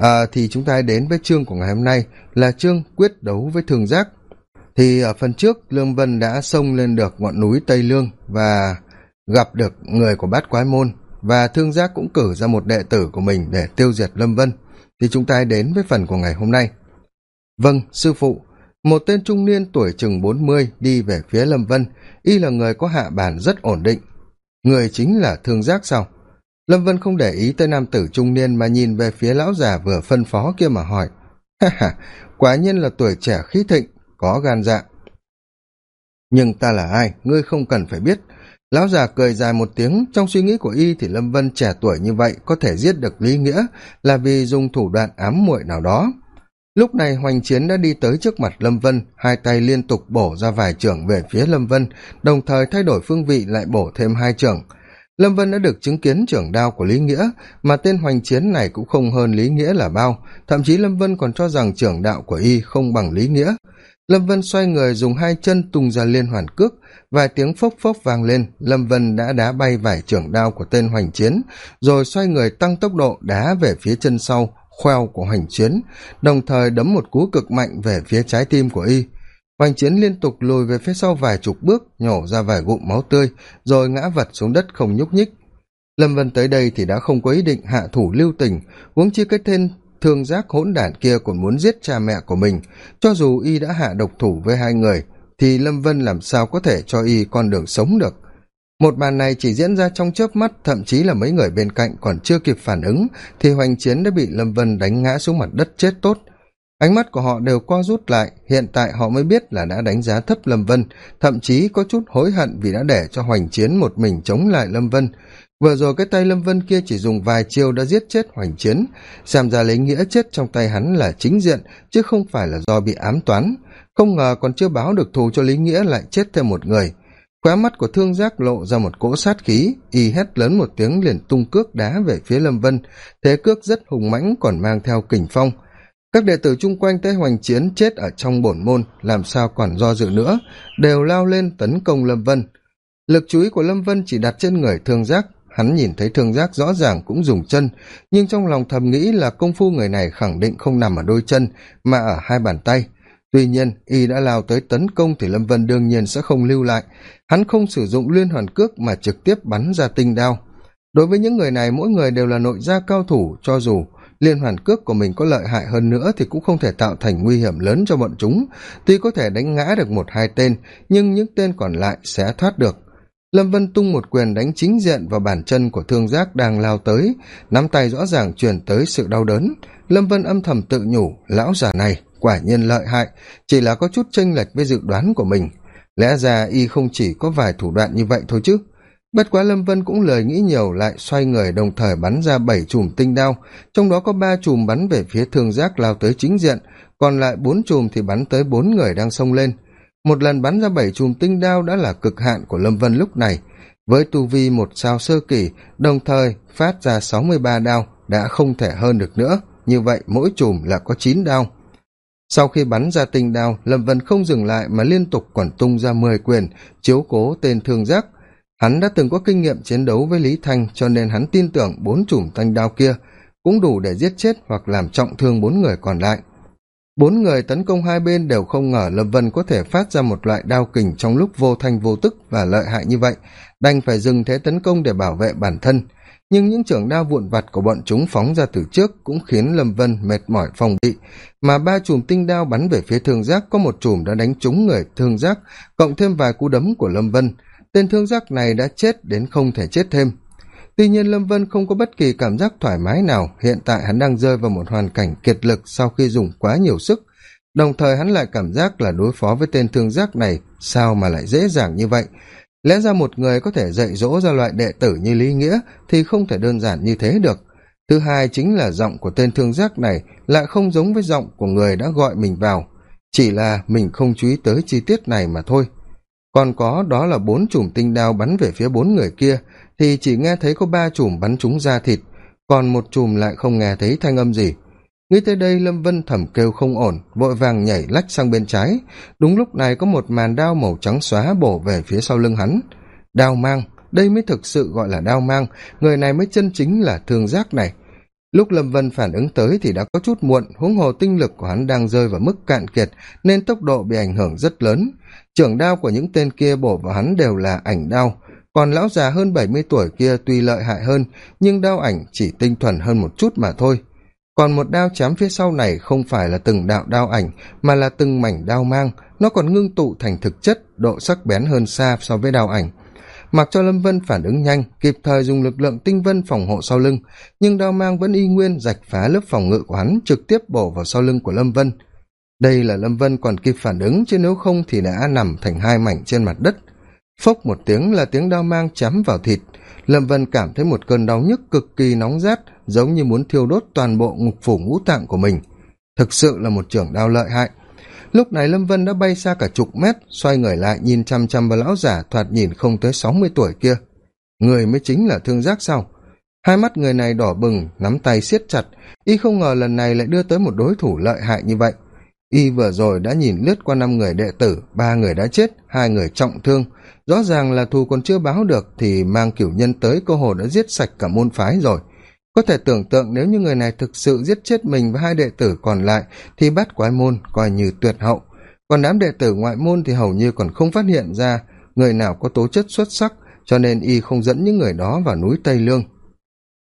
à, thì chúng ta đến với chương của ngày hôm nay là chương quyết đấu với thương giác. Thì ở phần trước lương vân đã xông lên được ngọn núi tây lương và gặp được người của bát quái môn và thương giác cũng cử ra một đệ tử của mình để tiêu diệt lâm vân. Thì chúng ta đến với phần của ngày hôm nay. Vâng sư phụ một tên trung niên tuổi chừng bốn mươi đi về phía lâm vân. Y là người có hạ bản rất ổn định. Người chính là thương giác sao? Lâm vân không để ý tới nam tử trung niên mà nhìn về phía lão già vừa phân phó kia mà hỏi, ha ha, quả nhiên là tuổi trẻ khí thịnh, có gan dạ. Nhưng ta là ai, ngươi không cần phải biết. Lão già cười dài một tiếng, trong suy nghĩ của y thì lâm vân trẻ tuổi như vậy có thể giết được lý nghĩa là vì dùng thủ đoạn ám muội nào đó. Lúc này hoành chiến đã đi tới trước mặt lâm vân, hai tay liên tục bổ ra vài trưởng về phía lâm vân, đồng thời thay đổi phương vị lại bổ thêm hai trưởng lâm vân đã được chứng kiến trưởng đao của lý nghĩa, mà tên hoành chiến này cũng không hơn lý nghĩa là bao. Thậm chí lâm vân còn cho rằng trưởng đạo của y không bằng lý nghĩa. Lâm vân xoay người dùng hai chân tung ra liên hoàn cước, vài tiếng phốc phốc vang lên. Lâm vân đã đá bay vài trưởng đao của tên hoành chiến, rồi xoay người tăng tốc độ đá về phía chân sau, khoeo của hoành chiến, đồng thời đấm một cú cực mạnh về phía trái tim của y hoành chiến liên tục lùi về phía sau vài chục bước, nhổ ra vài gụm máu tươi, rồi ngã vật xuống đất không nhúc nhích. Lâm vân tới đây thì đã không có ý định hạ thủ lưu tình, huống chi cái tên thương giác hỗn đản kia còn muốn giết cha mẹ của mình. Cho dù y đã hạ độc thủ với hai người, thì lâm vân làm sao có thể cho y con đường sống được? Một màn này chỉ diễn ra trong chớp mắt, thậm chí là mấy người bên cạnh còn chưa kịp phản ứng, thì hoành chiến đã bị lâm vân đánh ngã xuống mặt đất chết tốt ánh mắt của họ đều co rút lại, hiện tại họ mới biết là đã đánh giá thấp lâm vân, thậm chí có chút hối hận vì đã để cho hoành chiến một mình chống lại lâm vân. Vừa rồi cái tay lâm vân kia chỉ dùng vài chiêu đã giết chết hoành chiến. Xem ra lấy nghĩa chết trong tay hắn là chính diện, chứ không phải là do bị ám toán. Không ngờ còn chưa báo được thù cho lý nghĩa lại chết thêm một người. Khóe mắt của thương giác lộ ra một cỗ sát khí, y hét lớn một tiếng liền tung cước đá về phía lâm vân. Thế cước rất hùng mãnh còn mang theo kình phong các đệ tử chung quanh tới hoành chiến chết ở trong bổn môn, làm sao còn do dự nữa, đều lao lên tấn công lâm vân. Lực chú ý của lâm vân chỉ đặt trên người thương giác, hắn nhìn thấy thương giác rõ ràng cũng dùng chân, nhưng trong lòng thầm nghĩ là công phu người này khẳng định không nằm ở đôi chân, mà ở hai bàn tay. Tuy nhiên, y đã lao tới tấn công thì lâm vân đương nhiên sẽ không lưu lại. Hắn không sử dụng liên hoàn cước mà trực tiếp bắn ra tinh đao. Đối với những người này, mỗi người đều là nội gia cao thủ, cho dù liên hoàn cước của mình có lợi hại hơn nữa thì cũng không thể tạo thành nguy hiểm lớn cho bọn chúng. Tuy có thể đánh ngã được một hai tên, nhưng những tên còn lại sẽ thoát được. Lâm vân tung một quyền đánh chính diện vào bàn chân của thương giác đang lao tới, nắm tay rõ ràng truyền tới sự đau đớn. Lâm vân âm thầm tự nhủ, lão già này, quả nhiên lợi hại, chỉ là có chút chênh lệch với dự đoán của mình. Lẽ ra y không chỉ có vài thủ đoạn như vậy thôi chứ bất quá lâm vân cũng lời nghĩ nhiều, lại xoay người đồng thời bắn ra bảy chùm tinh đao, trong đó có ba chùm bắn về phía thương giác lao tới chính diện, còn lại bốn chùm thì bắn tới bốn người đang xông lên. Một lần bắn ra bảy chùm tinh đao đã là cực hạn của lâm vân lúc này. Với tu vi một sao sơ kỳ, đồng thời phát ra sáu mươi ba đao đã không thể hơn được nữa. Như vậy, mỗi chùm là có chín đao. Sau khi bắn ra tinh đao, lâm vân không dừng lại mà liên tục còn tung ra mười quyền, chiếu cố tên thương giác hắn đã từng có kinh nghiệm chiến đấu với lý thanh, cho nên hắn tin tưởng bốn chùm thanh đao kia cũng đủ để giết chết hoặc làm trọng thương bốn người còn lại. Bốn người tấn công hai bên đều không ngờ lâm vân có thể phát ra một loại đao kình trong lúc vô thanh vô tức và lợi hại như vậy, đành phải dừng thế tấn công để bảo vệ bản thân. Nhưng những trưởng đao vụn vặt của bọn chúng phóng ra từ trước cũng khiến lâm vân mệt mỏi phòng bị, mà ba chùm tinh đao bắn về phía thương giác, có một chùm đã đánh trúng người thương giác, cộng thêm vài cú đấm của lâm vân tên thương giác này đã chết đến không thể chết thêm. Tuy nhiên lâm vân không có bất kỳ cảm giác thoải mái nào. Hiện tại hắn đang rơi vào một hoàn cảnh kiệt lực sau khi dùng quá nhiều sức. Đồng thời hắn lại cảm giác là đối phó với tên thương giác này. Sao mà lại dễ dàng như vậy? Lẽ ra một người có thể dạy dỗ ra loại đệ tử như lý nghĩa thì không thể đơn giản như thế được. Thứ hai chính là giọng của tên thương giác này lại không giống với giọng của người đã gọi mình vào. Chỉ là mình không chú ý tới chi tiết này mà thôi còn có, đó là bốn chùm tinh đao bắn về phía bốn người kia, thì chỉ nghe thấy có ba chùm bắn trúng da thịt, còn một chùm lại không nghe thấy thanh âm gì. Nghĩ tới đây, lâm vân thẩm kêu không ổn, vội vàng nhảy lách sang bên trái. Đúng lúc này có một màn đao màu trắng xóa bổ về phía sau lưng hắn. Đao mang, đây mới thực sự gọi là đao mang, người này mới chân chính là thương giác này lúc lâm vân phản ứng tới thì đã có chút muộn, huống hồ tinh lực của hắn đang rơi vào mức cạn kiệt nên tốc độ bị ảnh hưởng rất lớn. Trưởng đao của những tên kia bổ vào hắn đều là ảnh đao. Còn lão già hơn bảy mươi tuổi kia tuy lợi hại hơn, nhưng đao ảnh chỉ tinh thuần hơn một chút mà thôi. Còn một đao chém phía sau này không phải là từng đạo đao ảnh, mà là từng mảnh đao mang. Nó còn ngưng tụ thành thực chất, độ sắc bén hơn xa so với đao ảnh mặc cho lâm vân phản ứng nhanh, kịp thời dùng lực lượng tinh vân phòng hộ sau lưng, nhưng đao mang vẫn y nguyên rạch phá lớp phòng ngự của hắn, trực tiếp bổ vào sau lưng của lâm vân. Đây là lâm vân còn kịp phản ứng, chứ nếu không thì đã nằm thành hai mảnh trên mặt đất. Phốc một tiếng là tiếng đao mang chém vào thịt. Lâm vân cảm thấy một cơn đau nhức cực kỳ nóng rát, giống như muốn thiêu đốt toàn bộ ngục phủ ngũ tạng của mình. Thực sự là một trưởng đao lợi hại lúc này lâm vân đã bay xa cả chục mét, xoay người lại nhìn chăm chăm vào lão giả thoạt nhìn không tới sáu mươi tuổi kia. Người mới chính là thương giác sau. Hai mắt người này đỏ bừng, nắm tay siết chặt, y không ngờ lần này lại đưa tới một đối thủ lợi hại như vậy. Y vừa rồi đã nhìn lướt qua năm người đệ tử, ba người đã chết, hai người trọng thương. Rõ ràng là thù còn chưa báo được thì mang cửu nhân tới cơ hồ đã giết sạch cả môn phái rồi có thể tưởng tượng nếu như người này thực sự giết chết mình và hai đệ tử còn lại, thì bắt quái môn coi như tuyệt hậu. Còn đám đệ tử ngoại môn thì hầu như còn không phát hiện ra người nào có tố chất xuất sắc, cho nên y không dẫn những người đó vào núi tây lương.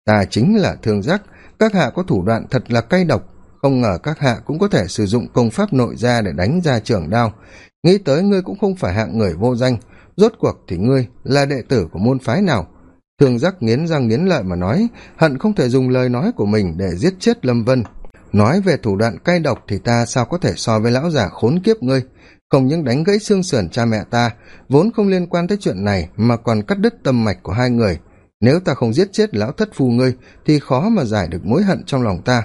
Ta chính là thương giác, các hạ có thủ đoạn thật là cay độc. Không ngờ các hạ cũng có thể sử dụng công pháp nội gia để đánh ra trưởng đao. Nghĩ tới ngươi cũng không phải hạng người vô danh. Rốt cuộc thì ngươi là đệ tử của môn phái nào? Thương giác nghiến răng nghiến lợi mà nói, hận không thể dùng lời nói của mình để giết chết lâm vân. Nói về thủ đoạn cay độc thì ta sao có thể so với lão già khốn kiếp ngươi? Không những đánh gãy xương sườn cha mẹ ta, vốn không liên quan tới chuyện này mà còn cắt đứt tâm mạch của hai người. Nếu ta không giết chết lão thất phù ngươi, thì khó mà giải được mối hận trong lòng ta.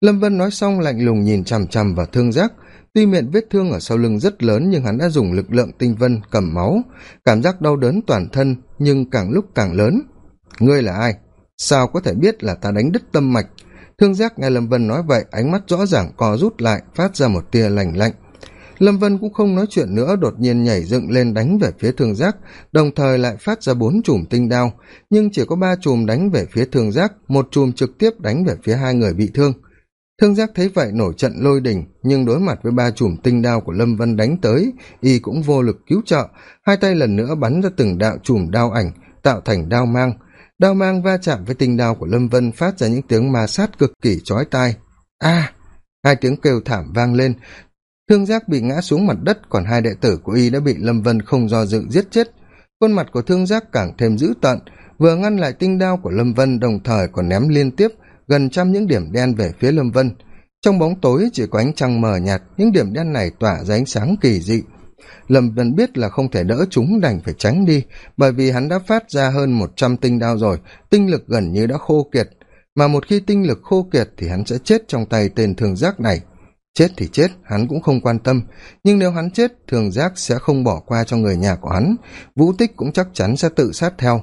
Lâm vân nói xong lạnh lùng nhìn chằm chằm vào thương giác. Tuy miệng vết thương ở sau lưng rất lớn nhưng hắn đã dùng lực lượng tinh vân cầm máu. Cảm giác đau đớn toàn thân nhưng càng lúc càng lớn. Ngươi là ai? Sao có thể biết là ta đánh đứt tâm mạch? Thương giác nghe lâm vân nói vậy, ánh mắt rõ ràng co rút lại, phát ra một tia lành lạnh. Lâm vân cũng không nói chuyện nữa, đột nhiên nhảy dựng lên đánh về phía thương giác, đồng thời lại phát ra bốn chùm tinh đao. Nhưng chỉ có ba chùm đánh về phía thương giác, một chùm trực tiếp đánh về phía hai người bị thương thương giác thấy vậy nổi trận lôi đình, nhưng đối mặt với ba chùm tinh đao của lâm vân đánh tới, y cũng vô lực cứu trợ. Hai tay lần nữa bắn ra từng đạo chùm đao ảnh, tạo thành đao mang. Đao mang va chạm với tinh đao của lâm vân phát ra những tiếng ma sát cực kỳ chói tai. A! Hai tiếng kêu thảm vang lên. Thương giác bị ngã xuống mặt đất, còn hai đệ tử của y đã bị lâm vân không do dự giết chết. Khuôn mặt của thương giác càng thêm dữ tợn, vừa ngăn lại tinh đao của lâm vân, đồng thời còn ném liên tiếp gần trăm những điểm đen về phía lâm vân. Trong bóng tối chỉ có ánh trăng mờ nhạt, những điểm đen này tỏa ra ánh sáng kỳ dị. Lâm vân biết là không thể đỡ chúng đành phải tránh đi, bởi vì hắn đã phát ra hơn một trăm tinh đao rồi, tinh lực gần như đã khô kiệt. Mà một khi tinh lực khô kiệt thì hắn sẽ chết trong tay tên thường giác này. Chết thì chết, hắn cũng không quan tâm, nhưng nếu hắn chết, thường giác sẽ không bỏ qua cho người nhà của hắn. Vũ tích cũng chắc chắn sẽ tự sát theo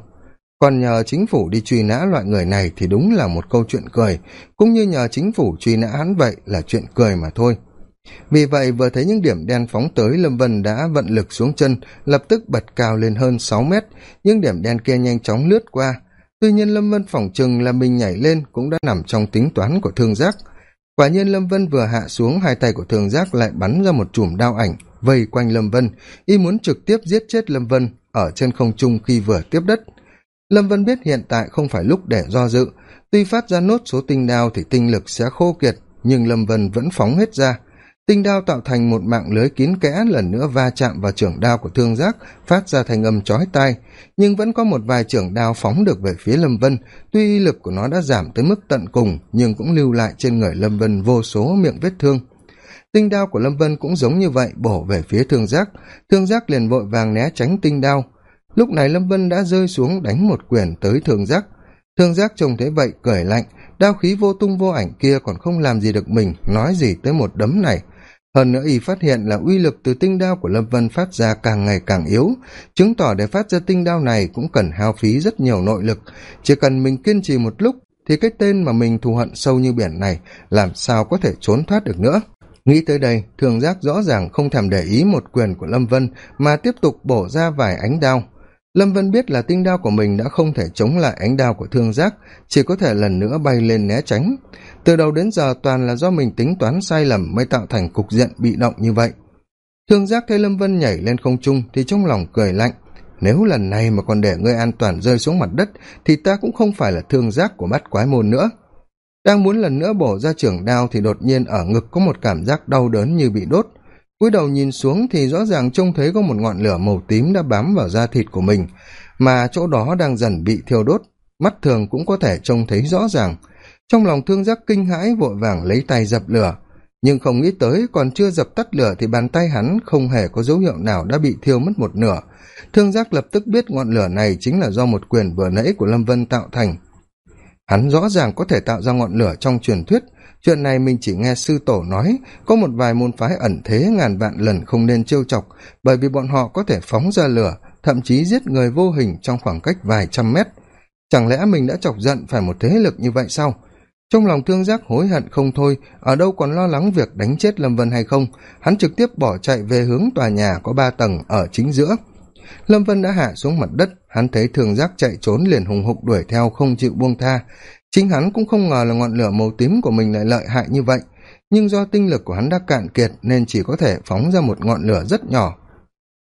còn nhờ chính phủ đi truy nã loại người này thì đúng là một câu chuyện cười, cũng như nhờ chính phủ truy nã hắn vậy là chuyện cười mà thôi. Vì vậy, vừa thấy những điểm đen phóng tới, lâm vân đã vận lực xuống chân, lập tức bật cao lên hơn sáu mét. Những điểm đen kia nhanh chóng lướt qua. Tuy nhiên, lâm vân phỏng chừng là mình nhảy lên cũng đã nằm trong tính toán của thương giác. Quả nhiên, lâm vân vừa hạ xuống, hai tay của thương giác lại bắn ra một chùm đao ảnh, vây quanh lâm vân y muốn trực tiếp giết chết lâm vân ở trên không trung khi vừa tiếp đất lâm vân biết hiện tại không phải lúc để do dự. Tuy phát ra nốt số tinh đao thì tinh lực sẽ khô kiệt, nhưng lâm vân vẫn phóng hết ra. Tinh đao tạo thành một mạng lưới kín kẽ, lần nữa va chạm vào trưởng đao của thương giác, phát ra thành âm chói tai. Nhưng vẫn có một vài trưởng đao phóng được về phía lâm vân. Tuy lực của nó đã giảm tới mức tận cùng, nhưng cũng lưu lại trên người lâm vân vô số miệng vết thương. Tinh đao của lâm vân cũng giống như vậy bổ về phía thương giác. Thương giác liền vội vàng né tránh tinh đao lúc này lâm vân đã rơi xuống đánh một quyền tới thương giác. Thương giác trông thấy vậy cười lạnh, đao khí vô tung vô ảnh kia còn không làm gì được mình, nói gì tới một đấm này. Hơn nữa y phát hiện là uy lực từ tinh đao của lâm vân phát ra càng ngày càng yếu, chứng tỏ để phát ra tinh đao này cũng cần hao phí rất nhiều nội lực. Chỉ cần mình kiên trì một lúc thì cái tên mà mình thù hận sâu như biển này làm sao có thể trốn thoát được nữa. Nghĩ tới đây, thường giác rõ ràng không thèm để ý một quyền của lâm vân mà tiếp tục bổ ra vài ánh đao lâm vân biết là tinh đao của mình đã không thể chống lại ánh đao của thương giác, chỉ có thể lần nữa bay lên né tránh. Từ đầu đến giờ toàn là do mình tính toán sai lầm mới tạo thành cục diện bị động như vậy. Thương giác thấy lâm vân nhảy lên không trung thì trong lòng cười lạnh. Nếu lần này mà còn để ngươi an toàn rơi xuống mặt đất, thì ta cũng không phải là thương giác của Bát quái môn nữa. Đang muốn lần nữa bổ ra trưởng đao thì đột nhiên ở ngực có một cảm giác đau đớn như bị đốt cúi đầu nhìn xuống thì rõ ràng trông thấy có một ngọn lửa màu tím đã bám vào da thịt của mình, mà chỗ đó đang dần bị thiêu đốt. Mắt thường cũng có thể trông thấy rõ ràng. Trong lòng thương giác kinh hãi, vội vàng lấy tay dập lửa. Nhưng không nghĩ tới, còn chưa dập tắt lửa thì bàn tay hắn không hề có dấu hiệu nào đã bị thiêu mất một nửa. Thương giác lập tức biết ngọn lửa này chính là do một quyền vừa nãy của lâm vân tạo thành. Hắn rõ ràng có thể tạo ra ngọn lửa trong truyền thuyết chuyện này mình chỉ nghe sư tổ nói, có một vài môn phái ẩn thế ngàn vạn lần không nên trêu chọc, bởi vì bọn họ có thể phóng ra lửa, thậm chí giết người vô hình trong khoảng cách vài trăm mét. Chẳng lẽ mình đã chọc giận phải một thế lực như vậy sao? Trong lòng thương giác hối hận không thôi, ở đâu còn lo lắng việc đánh chết lâm vân hay không? Hắn trực tiếp bỏ chạy về hướng tòa nhà có ba tầng ở chính giữa. Lâm vân đã hạ xuống mặt đất, hắn thấy thương giác chạy trốn liền hùng hục đuổi theo không chịu buông tha chính hắn cũng không ngờ là ngọn lửa màu tím của mình lại lợi hại như vậy. Nhưng do tinh lực của hắn đã cạn kiệt nên chỉ có thể phóng ra một ngọn lửa rất nhỏ.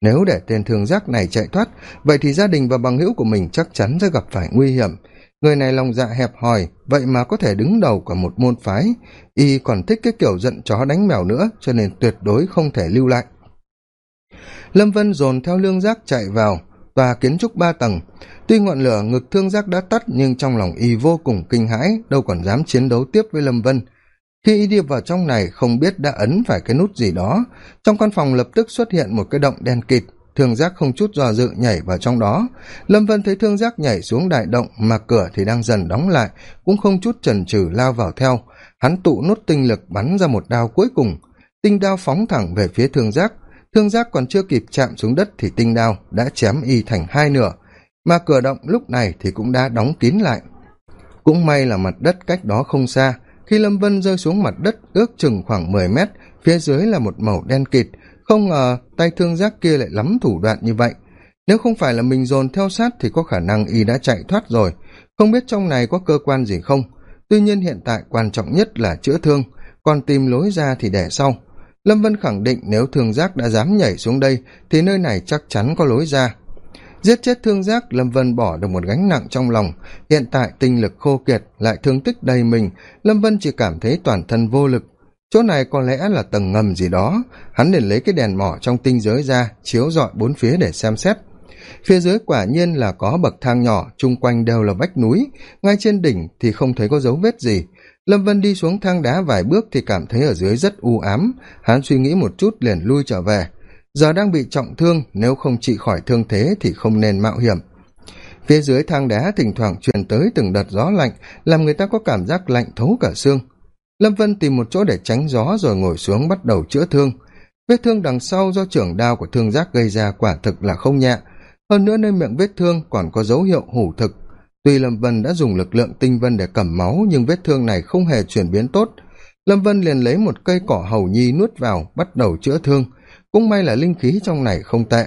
Nếu để tên thương giác này chạy thoát, vậy thì gia đình và bằng hữu của mình chắc chắn sẽ gặp phải nguy hiểm. Người này lòng dạ hẹp hòi, vậy mà có thể đứng đầu của một môn phái. Y còn thích cái kiểu giận chó đánh mèo nữa, cho nên tuyệt đối không thể lưu lại. Lâm vân dồn theo lương giác chạy vào, tòa kiến trúc ba tầng tuy ngọn lửa ngực thương giác đã tắt, nhưng trong lòng y vô cùng kinh hãi, đâu còn dám chiến đấu tiếp với lâm vân. Khi y đi vào trong này, không biết đã ấn phải cái nút gì đó. Trong căn phòng lập tức xuất hiện một cái động đen kịt, thương giác không chút do dự nhảy vào trong đó. Lâm vân thấy thương giác nhảy xuống đại động mà cửa thì đang dần đóng lại, cũng không chút chần chừ lao vào theo. Hắn tụ nốt tinh lực bắn ra một đao cuối cùng. Tinh đao phóng thẳng về phía thương giác. Thương giác còn chưa kịp chạm xuống đất thì tinh đao đã chém y thành hai nửa mà cửa động lúc này thì cũng đã đóng kín lại. Cũng may là mặt đất cách đó không xa, khi lâm vân rơi xuống mặt đất ước chừng khoảng mười mét, phía dưới là một màu đen kịt. Không ngờ tay thương giác kia lại lắm thủ đoạn như vậy. Nếu không phải là mình dồn theo sát thì có khả năng y đã chạy thoát rồi. Không biết trong này có cơ quan gì không? Tuy nhiên hiện tại quan trọng nhất là chữa thương, còn tìm lối ra thì để sau. Lâm vân khẳng định nếu thương giác đã dám nhảy xuống đây thì nơi này chắc chắn có lối ra giết chết thương giác, lâm vân bỏ được một gánh nặng trong lòng. Hiện tại tinh lực khô kiệt, lại thương tích đầy mình. Lâm vân chỉ cảm thấy toàn thân vô lực. Chỗ này có lẽ là tầng ngầm gì đó. Hắn liền lấy cái đèn mỏ trong tinh giới ra, chiếu rọi bốn phía để xem xét. Phía dưới quả nhiên là có bậc thang nhỏ, chung quanh đều là vách núi. Ngay trên đỉnh thì không thấy có dấu vết gì. Lâm vân đi xuống thang đá vài bước thì cảm thấy ở dưới rất u ám. Hắn suy nghĩ một chút liền lui trở về giờ đang bị trọng thương, nếu không trị khỏi thương thế thì không nên mạo hiểm. Phía dưới thang đá thỉnh thoảng truyền tới từng đợt gió lạnh, làm người ta có cảm giác lạnh thấu cả xương. Lâm vân tìm một chỗ để tránh gió rồi ngồi xuống bắt đầu chữa thương. Vết thương đằng sau do trưởng đao của thương giác gây ra quả thực là không nhẹ. Hơn nữa nơi miệng vết thương còn có dấu hiệu hủ thực. Tuy lâm vân đã dùng lực lượng tinh vân để cầm máu, nhưng vết thương này không hề chuyển biến tốt. Lâm vân liền lấy một cây cỏ hầu nhi nuốt vào, bắt đầu chữa thương cũng may là linh khí trong này không tệ.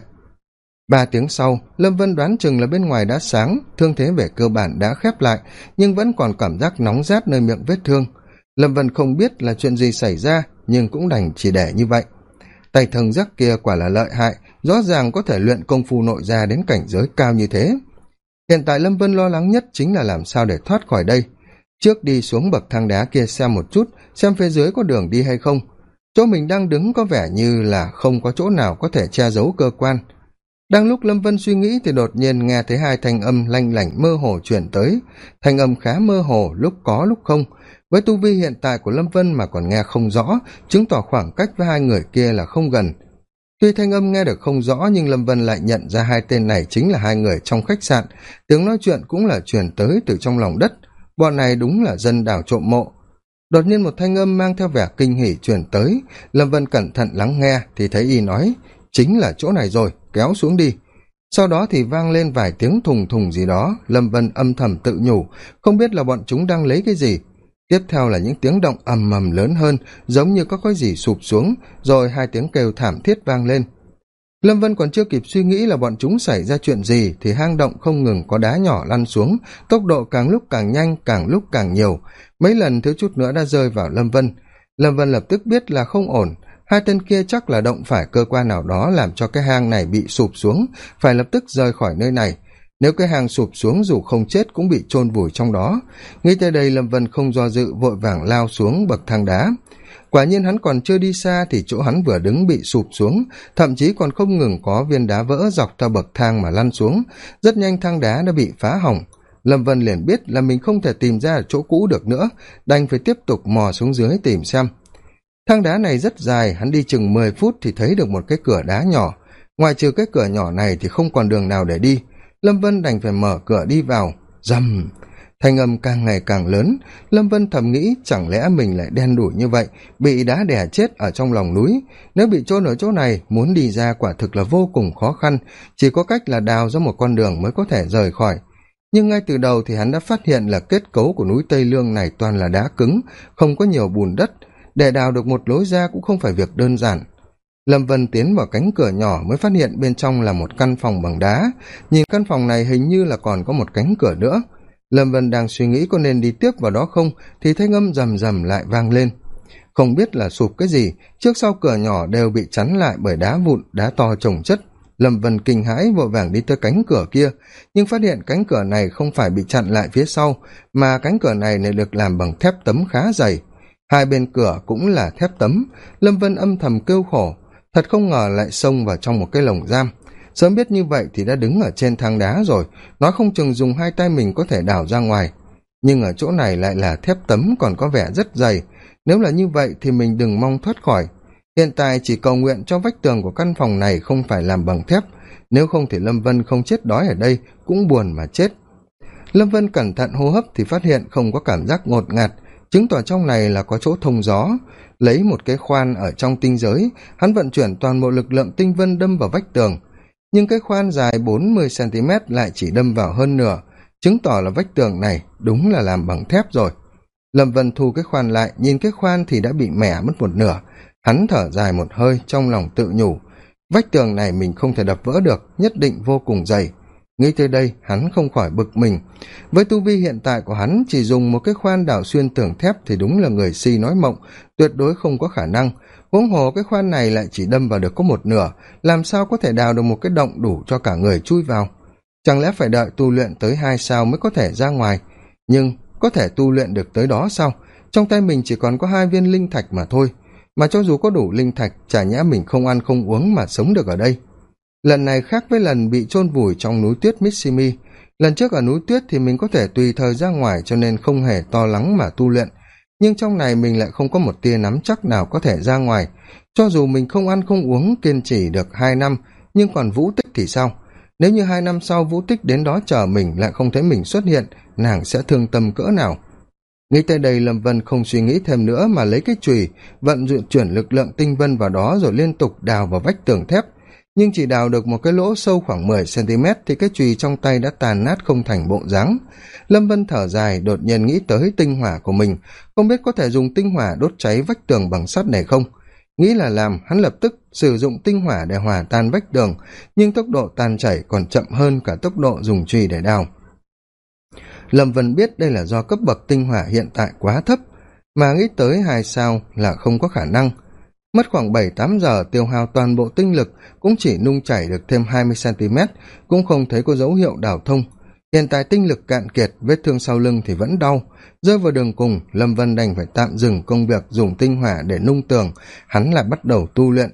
Ba tiếng sau, lâm vân đoán chừng là bên ngoài đã sáng, thương thế về cơ bản đã khép lại, nhưng vẫn còn cảm giác nóng rát nơi miệng vết thương. Lâm vân không biết là chuyện gì xảy ra, nhưng cũng đành chỉ để như vậy. Tay thần giác kia quả là lợi hại, rõ ràng có thể luyện công phu nội ra đến cảnh giới cao như thế. Hiện tại lâm vân lo lắng nhất chính là làm sao để thoát khỏi đây. Trước đi xuống bậc thang đá kia xem một chút, xem phía dưới có đường đi hay không chỗ mình đang đứng có vẻ như là không có chỗ nào có thể che giấu cơ quan. Đang lúc lâm vân suy nghĩ thì đột nhiên nghe thấy hai thanh âm lanh lảnh mơ hồ chuyển tới. Thanh âm khá mơ hồ, lúc có lúc không. Với tu vi hiện tại của lâm vân mà còn nghe không rõ, chứng tỏ khoảng cách với hai người kia là không gần. Tuy thanh âm nghe được không rõ, nhưng lâm vân lại nhận ra hai tên này chính là hai người trong khách sạn. Tiếng nói chuyện cũng là truyền tới từ trong lòng đất. Bọn này đúng là dân đảo trộm mộ đột nhiên một thanh âm mang theo vẻ kinh hỉ truyền tới. Lâm vân cẩn thận lắng nghe thì thấy y nói, chính là chỗ này rồi, kéo xuống đi. Sau đó thì vang lên vài tiếng thùng thùng gì đó. Lâm vân âm thầm tự nhủ, không biết là bọn chúng đang lấy cái gì. Tiếp theo là những tiếng động ầm ầm lớn hơn, giống như có cái gì sụp xuống, rồi hai tiếng kêu thảm thiết vang lên lâm vân còn chưa kịp suy nghĩ là bọn chúng xảy ra chuyện gì, thì hang động không ngừng có đá nhỏ lăn xuống, tốc độ càng lúc càng nhanh, càng lúc càng nhiều. Mấy lần thiếu chút nữa đã rơi vào lâm vân. Lâm vân lập tức biết là không ổn. Hai tên kia chắc là động phải cơ quan nào đó làm cho cái hang này bị sụp xuống, phải lập tức rời khỏi nơi này. Nếu cái hang sụp xuống dù không chết cũng bị chôn vùi trong đó. Nghĩ tới đây lâm vân không do dự, vội vàng lao xuống bậc thang đá quả nhiên hắn còn chưa đi xa thì chỗ hắn vừa đứng bị sụp xuống, thậm chí còn không ngừng có viên đá vỡ dọc theo bậc thang mà lăn xuống. Rất nhanh thang đá đã bị phá hỏng. Lâm vân liền biết là mình không thể tìm ra chỗ cũ được nữa, đành phải tiếp tục mò xuống dưới tìm xem. Thang đá này rất dài, hắn đi chừng mười phút thì thấy được một cái cửa đá nhỏ. Ngoài trừ cái cửa nhỏ này thì không còn đường nào để đi. Lâm vân đành phải mở cửa đi vào. Rầm thanh âm càng ngày càng lớn, lâm vân thầm nghĩ chẳng lẽ mình lại đen đủi như vậy, bị đá đè chết ở trong lòng núi. Nếu bị chôn ở chỗ này, muốn đi ra quả thực là vô cùng khó khăn. Chỉ có cách là đào ra một con đường mới có thể rời khỏi. Nhưng ngay từ đầu thì hắn đã phát hiện là kết cấu của núi tây lương này toàn là đá cứng, không có nhiều bùn đất. Để đào được một lối ra cũng không phải việc đơn giản. Lâm vân tiến vào cánh cửa nhỏ mới phát hiện bên trong là một căn phòng bằng đá. Nhìn căn phòng này hình như là còn có một cánh cửa nữa lâm vân đang suy nghĩ có nên đi tiếp vào đó không, thì thanh âm rầm rầm lại vang lên. Không biết là sụp cái gì, trước sau cửa nhỏ đều bị chắn lại bởi đá vụn, đá to trồng chất. Lâm vân kinh hãi vội vàng đi tới cánh cửa kia, nhưng phát hiện cánh cửa này không phải bị chặn lại phía sau, mà cánh cửa này lại được làm bằng thép tấm khá dày. Hai bên cửa cũng là thép tấm. Lâm vân âm thầm kêu khổ, thật không ngờ lại xông vào trong một cái lồng giam sớm biết như vậy thì đã đứng ở trên thang đá rồi, nói không chừng dùng hai tay mình có thể đào ra ngoài. Nhưng ở chỗ này lại là thép tấm còn có vẻ rất dày. Nếu là như vậy thì mình đừng mong thoát khỏi. Hiện tại chỉ cầu nguyện cho vách tường của căn phòng này không phải làm bằng thép. Nếu không thì lâm vân không chết đói ở đây, cũng buồn mà chết. Lâm vân cẩn thận hô hấp thì phát hiện không có cảm giác ngột ngạt. Chứng tỏ trong này là có chỗ thông gió. Lấy một cái khoan ở trong tinh giới, hắn vận chuyển toàn bộ lực lượng tinh vân đâm vào vách tường nhưng cái khoan dài bốn mươi cm lại chỉ đâm vào hơn nửa, chứng tỏ là vách tường này đúng là làm bằng thép rồi. Lâm vân thu cái khoan lại, nhìn cái khoan thì đã bị mẻ mất một nửa. Hắn thở dài một hơi, trong lòng tự nhủ, vách tường này mình không thể đập vỡ được, nhất định vô cùng dày. Nghĩ tới đây, hắn không khỏi bực mình. Với tu vi hiện tại của hắn, chỉ dùng một cái khoan đảo xuyên tường thép thì đúng là người si nói mộng, tuyệt đối không có khả năng huống hồ cái khoan này lại chỉ đâm vào được có một nửa, làm sao có thể đào được một cái động đủ cho cả người chui vào? Chẳng lẽ phải đợi tu luyện tới hai sao mới có thể ra ngoài? Nhưng có thể tu luyện được tới đó sao? Trong tay mình chỉ còn có hai viên linh thạch mà thôi. Mà cho dù có đủ linh thạch, chả nhã mình không ăn không uống mà sống được ở đây. Lần này khác với lần bị chôn vùi trong núi tuyết mitsimi. Lần trước ở núi tuyết thì mình có thể tùy thời ra ngoài cho nên không hề to lắng mà tu luyện nhưng trong này mình lại không có một tia nắm chắc nào có thể ra ngoài. Cho dù mình không ăn không uống, kiên trì được hai năm, nhưng còn vũ tích thì sao? Nếu như hai năm sau vũ tích đến đó chờ mình lại không thấy mình xuất hiện, nàng sẽ thương tâm cỡ nào? Nghĩ tới đây lâm vân không suy nghĩ thêm nữa mà lấy cái chùy, vận dụng chuyển lực lượng tinh vân vào đó rồi liên tục đào vào vách tường thép nhưng chỉ đào được một cái lỗ sâu khoảng mười cm thì cái chùy trong tay đã tàn nát không thành bộ dáng. Lâm vân thở dài, đột nhiên nghĩ tới tinh hỏa của mình. Không biết có thể dùng tinh hỏa đốt cháy vách tường bằng sắt này không? Nghĩ là làm, hắn lập tức sử dụng tinh hỏa để hòa tan vách tường. Nhưng tốc độ tan chảy còn chậm hơn cả tốc độ dùng chùy để đào. Lâm vân biết đây là do cấp bậc tinh hỏa hiện tại quá thấp. Mà nghĩ tới hai sao là không có khả năng mất khoảng bảy, tám giờ, tiêu hao toàn bộ tinh lực cũng chỉ nung chảy được thêm hai mươi cm cũng không thấy có dấu hiệu đảo thông. Hiện tại tinh lực cạn kiệt, vết thương sau lưng thì vẫn đau. Rơi vào đường cùng, lâm vân đành phải tạm dừng công việc dùng tinh hỏa để nung tường. Hắn lại bắt đầu tu luyện.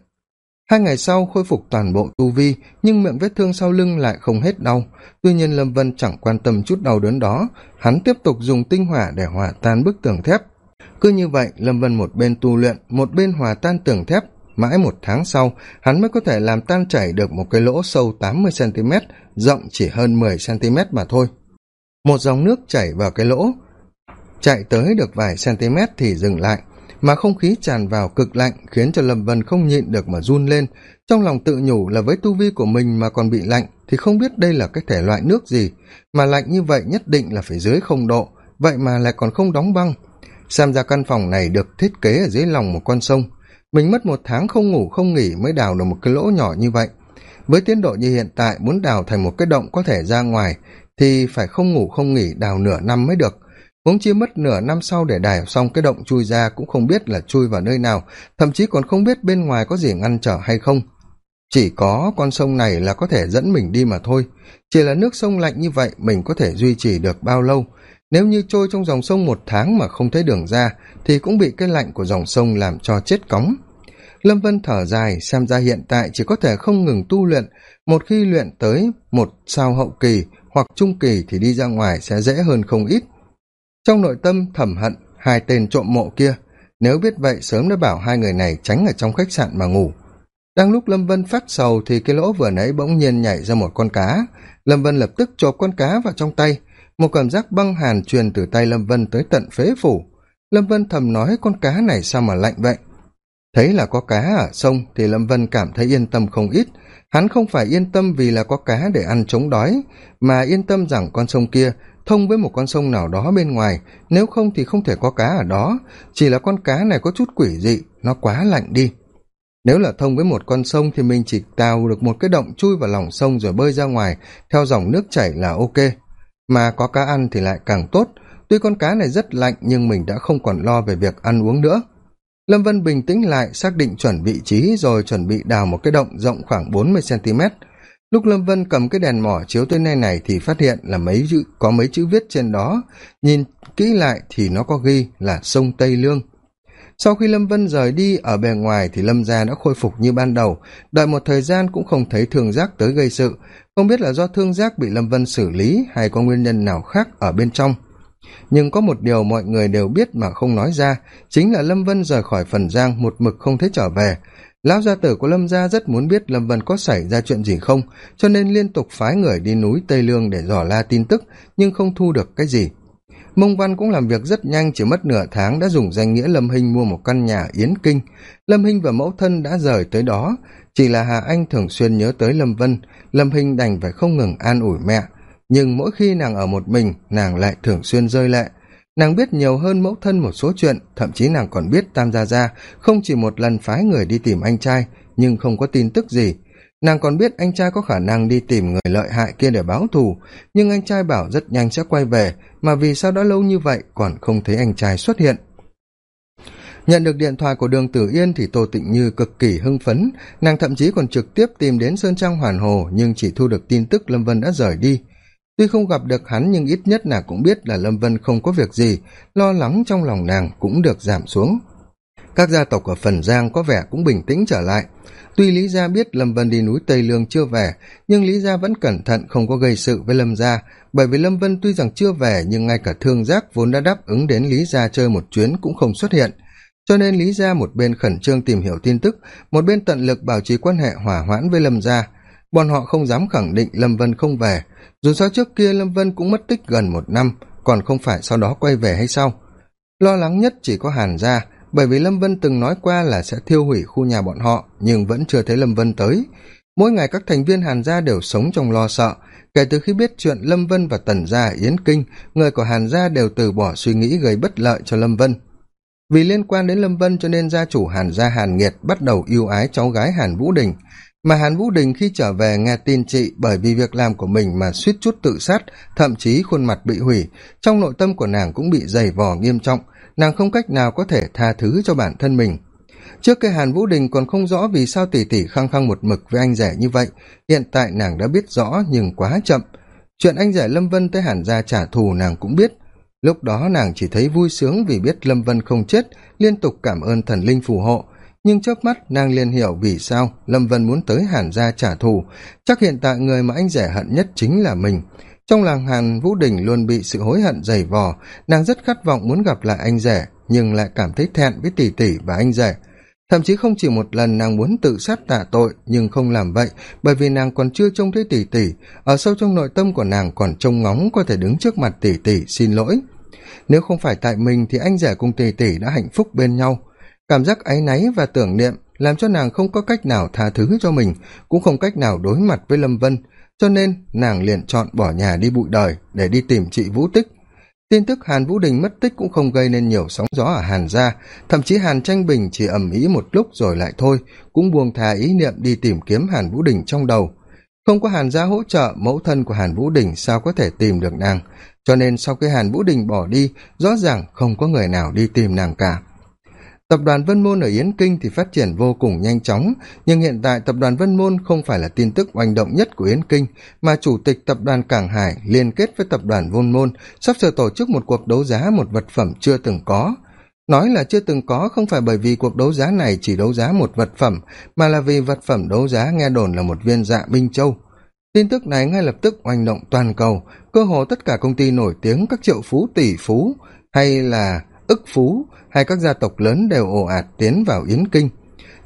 Hai ngày sau khôi phục toàn bộ tu vi, nhưng miệng vết thương sau lưng lại không hết đau. Tuy nhiên lâm vân chẳng quan tâm chút đau đớn đó. Hắn tiếp tục dùng tinh hỏa để hòa tan bức tường thép cứ như vậy, lâm vân một bên tu luyện, một bên hòa tan tường thép, mãi một tháng sau, hắn mới có thể làm tan chảy được một cái lỗ sâu tám mươi cm rộng chỉ hơn mười cm mà thôi. Một dòng nước chảy vào cái lỗ, chạy tới được vài cm thì dừng lại, mà không khí tràn vào cực lạnh khiến cho lâm vân không nhịn được mà run lên. Trong lòng tự nhủ là với tu vi của mình mà còn bị lạnh thì không biết đây là cái thể loại nước gì, mà lạnh như vậy nhất định là phải dưới không độ, vậy mà lại còn không đóng băng xem ra căn phòng này được thiết kế ở dưới lòng một con sông. Mình mất một tháng không ngủ không nghỉ mới đào được một cái lỗ nhỏ như vậy. Với tiến độ như hiện tại, muốn đào thành một cái động có thể ra ngoài, thì phải không ngủ không nghỉ đào nửa năm mới được. Huống chi mất nửa năm sau để đào xong cái động chui ra cũng không biết là chui vào nơi nào, thậm chí còn không biết bên ngoài có gì ngăn trở hay không. Chỉ có con sông này là có thể dẫn mình đi mà thôi. Chỉ là nước sông lạnh như vậy, mình có thể duy trì được bao lâu? Nếu như trôi trong dòng sông một tháng mà không thấy đường ra, thì cũng bị cái lạnh của dòng sông làm cho chết cóng. Lâm vân thở dài, xem ra hiện tại chỉ có thể không ngừng tu luyện. Một khi luyện tới một sao hậu kỳ hoặc trung kỳ thì đi ra ngoài sẽ dễ hơn không ít. Trong nội tâm thẩm hận, hai tên trộm mộ kia, nếu biết vậy sớm đã bảo hai người này tránh ở trong khách sạn mà ngủ. Đang lúc lâm vân phát sầu thì cái lỗ vừa nãy bỗng nhiên nhảy ra một con cá. Lâm vân lập tức chộp con cá vào trong tay một cảm giác băng hàn truyền từ tay lâm vân tới tận phế phủ. Lâm vân thầm nói, con cá này sao mà lạnh vậy? Thấy là có cá ở sông thì lâm vân cảm thấy yên tâm không ít. Hắn không phải yên tâm vì là có cá để ăn chống đói, mà yên tâm rằng con sông kia thông với một con sông nào đó bên ngoài. Nếu không thì không thể có cá ở đó. Chỉ là con cá này có chút quỷ dị, nó quá lạnh đi. Nếu là thông với một con sông thì mình chỉ tào được một cái động chui vào lòng sông rồi bơi ra ngoài, theo dòng nước chảy là ok mà có cá ăn thì lại càng tốt. Tuy con cá này rất lạnh, nhưng mình đã không còn lo về việc ăn uống nữa. Lâm vân bình tĩnh lại, xác định chuẩn vị trí rồi chuẩn bị đào một cái động rộng khoảng bốn mươi cm lúc lâm vân cầm cái đèn mỏ chiếu tới nơi này thì phát hiện là mấy chữ, có mấy chữ viết trên đó. Nhìn kỹ lại thì nó có ghi là sông tây lương sau khi lâm vân rời đi ở bề ngoài thì lâm gia đã khôi phục như ban đầu. Đợi một thời gian cũng không thấy thương giác tới gây sự. Không biết là do thương giác bị lâm vân xử lý hay có nguyên nhân nào khác ở bên trong. Nhưng có một điều mọi người đều biết mà không nói ra, chính là lâm vân rời khỏi phần giang một mực không thấy trở về. Lão gia tử của lâm gia rất muốn biết lâm vân có xảy ra chuyện gì không, cho nên liên tục phái người đi núi tây lương để dò la tin tức, nhưng không thu được cái gì mông văn cũng làm việc rất nhanh, chỉ mất nửa tháng đã dùng danh nghĩa lâm hinh mua một căn nhà yến kinh. Lâm hinh và mẫu thân đã rời tới đó. Chỉ là hà anh thường xuyên nhớ tới lâm vân. Lâm hinh đành phải không ngừng an ủi mẹ. Nhưng mỗi khi nàng ở một mình, nàng lại thường xuyên rơi lệ. Nàng biết nhiều hơn mẫu thân một số chuyện, thậm chí nàng còn biết tam gia gia không chỉ một lần phái người đi tìm anh trai, nhưng không có tin tức gì nàng còn biết anh trai có khả năng đi tìm người lợi hại kia để báo thù, nhưng anh trai bảo rất nhanh sẽ quay về, mà vì sao đã lâu như vậy còn không thấy anh trai xuất hiện. Nhận được điện thoại của đường tử yên thì tô tịnh như cực kỳ hưng phấn. Nàng thậm chí còn trực tiếp tìm đến sơn trang hoàn hồ, nhưng chỉ thu được tin tức lâm vân đã rời đi. Tuy không gặp được hắn, nhưng ít nhất nàng cũng biết là lâm vân không có việc gì, lo lắng trong lòng nàng cũng được giảm xuống các gia tộc ở phần giang có vẻ cũng bình tĩnh trở lại. Tuy lý gia biết lâm vân đi núi tây lương chưa về, nhưng lý gia vẫn cẩn thận không có gây sự với lâm gia, bởi vì lâm vân tuy rằng chưa về, nhưng ngay cả thương giác vốn đã đáp ứng đến lý gia chơi một chuyến cũng không xuất hiện. Cho nên lý gia một bên khẩn trương tìm hiểu tin tức, một bên tận lực bảo trì quan hệ hỏa hoãn với lâm gia. Bọn họ không dám khẳng định lâm vân không về. Dù sao trước kia lâm vân cũng mất tích gần một năm, còn không phải sau đó quay về hay sao lo lắng nhất chỉ có hàn gia bởi vì lâm vân từng nói qua là sẽ thiêu hủy khu nhà bọn họ, nhưng vẫn chưa thấy lâm vân tới. Mỗi ngày các thành viên hàn gia đều sống trong lo sợ. Kể từ khi biết chuyện lâm vân và tần gia yến kinh, người của hàn gia đều từ bỏ suy nghĩ gây bất lợi cho lâm vân. Vì liên quan đến lâm vân cho nên gia chủ hàn gia hàn nghiệt bắt đầu yêu ái cháu gái hàn vũ đình. Mà hàn vũ đình khi trở về nghe tin chị bởi vì việc làm của mình mà suýt chút tự sát, thậm chí khuôn mặt bị hủy. Trong nội tâm của nàng cũng bị dày vò nghiêm trọng nàng không cách nào có thể tha thứ cho bản thân mình. Trước kia hàn vũ đình còn không rõ vì sao tỷ tỷ khăng khăng một mực với anh rể như vậy. Hiện tại nàng đã biết rõ nhưng quá chậm. Chuyện anh rể lâm vân tới hàn gia trả thù nàng cũng biết. Lúc đó nàng chỉ thấy vui sướng vì biết lâm vân không chết, liên tục cảm ơn thần linh phù hộ. Nhưng chớp mắt nàng liền hiểu vì sao lâm vân muốn tới hàn gia trả thù. Chắc hiện tại người mà anh rể hận nhất chính là mình trong làng hàn, vũ đình luôn bị sự hối hận dày vò, nàng rất khát vọng muốn gặp lại anh rẻ nhưng lại cảm thấy thẹn với tỷ tỷ và anh rẻ thậm chí không chỉ một lần nàng muốn tự sát tạ tội, nhưng không làm vậy, bởi vì nàng còn chưa trông thấy tỷ tỷ. Ở sâu trong nội tâm của nàng còn trông ngóng có thể đứng trước mặt tỷ tỷ, xin lỗi. Nếu không phải tại mình thì anh rẻ cùng tỷ tỷ đã hạnh phúc bên nhau. Cảm giác áy náy và tưởng niệm làm cho nàng không có cách nào tha thứ cho mình, cũng không cách nào đối mặt với lâm vân cho nên, nàng liền chọn bỏ nhà đi bụi đời để đi tìm chị vũ tích. Tin tức hàn vũ đình mất tích cũng không gây nên nhiều sóng gió ở hàn gia. Thậm chí hàn tranh bình chỉ ầm ĩ một lúc rồi lại thôi, cũng buông thà ý niệm đi tìm kiếm hàn vũ đình trong đầu. Không có hàn gia hỗ trợ, mẫu thân của hàn vũ đình sao có thể tìm được nàng? Cho nên sau khi hàn vũ đình bỏ đi, rõ ràng không có người nào đi tìm nàng cả tập đoàn vân môn ở yến kinh thì phát triển vô cùng nhanh chóng, nhưng hiện tại tập đoàn vân môn không phải là tin tức oanh động nhất của yến kinh, mà chủ tịch tập đoàn cảng hải liên kết với tập đoàn vân môn sắp sửa tổ chức một cuộc đấu giá một vật phẩm chưa từng có. Nói là chưa từng có không phải bởi vì cuộc đấu giá này chỉ đấu giá một vật phẩm, mà là vì vật phẩm đấu giá nghe đồn là một viên dạ binh châu. Tin tức này ngay lập tức oanh động toàn cầu, cơ hồ tất cả công ty nổi tiếng các triệu phú, tỷ phú, hay là ức phú, hay các gia tộc lớn đều ồ ạt tiến vào yến kinh.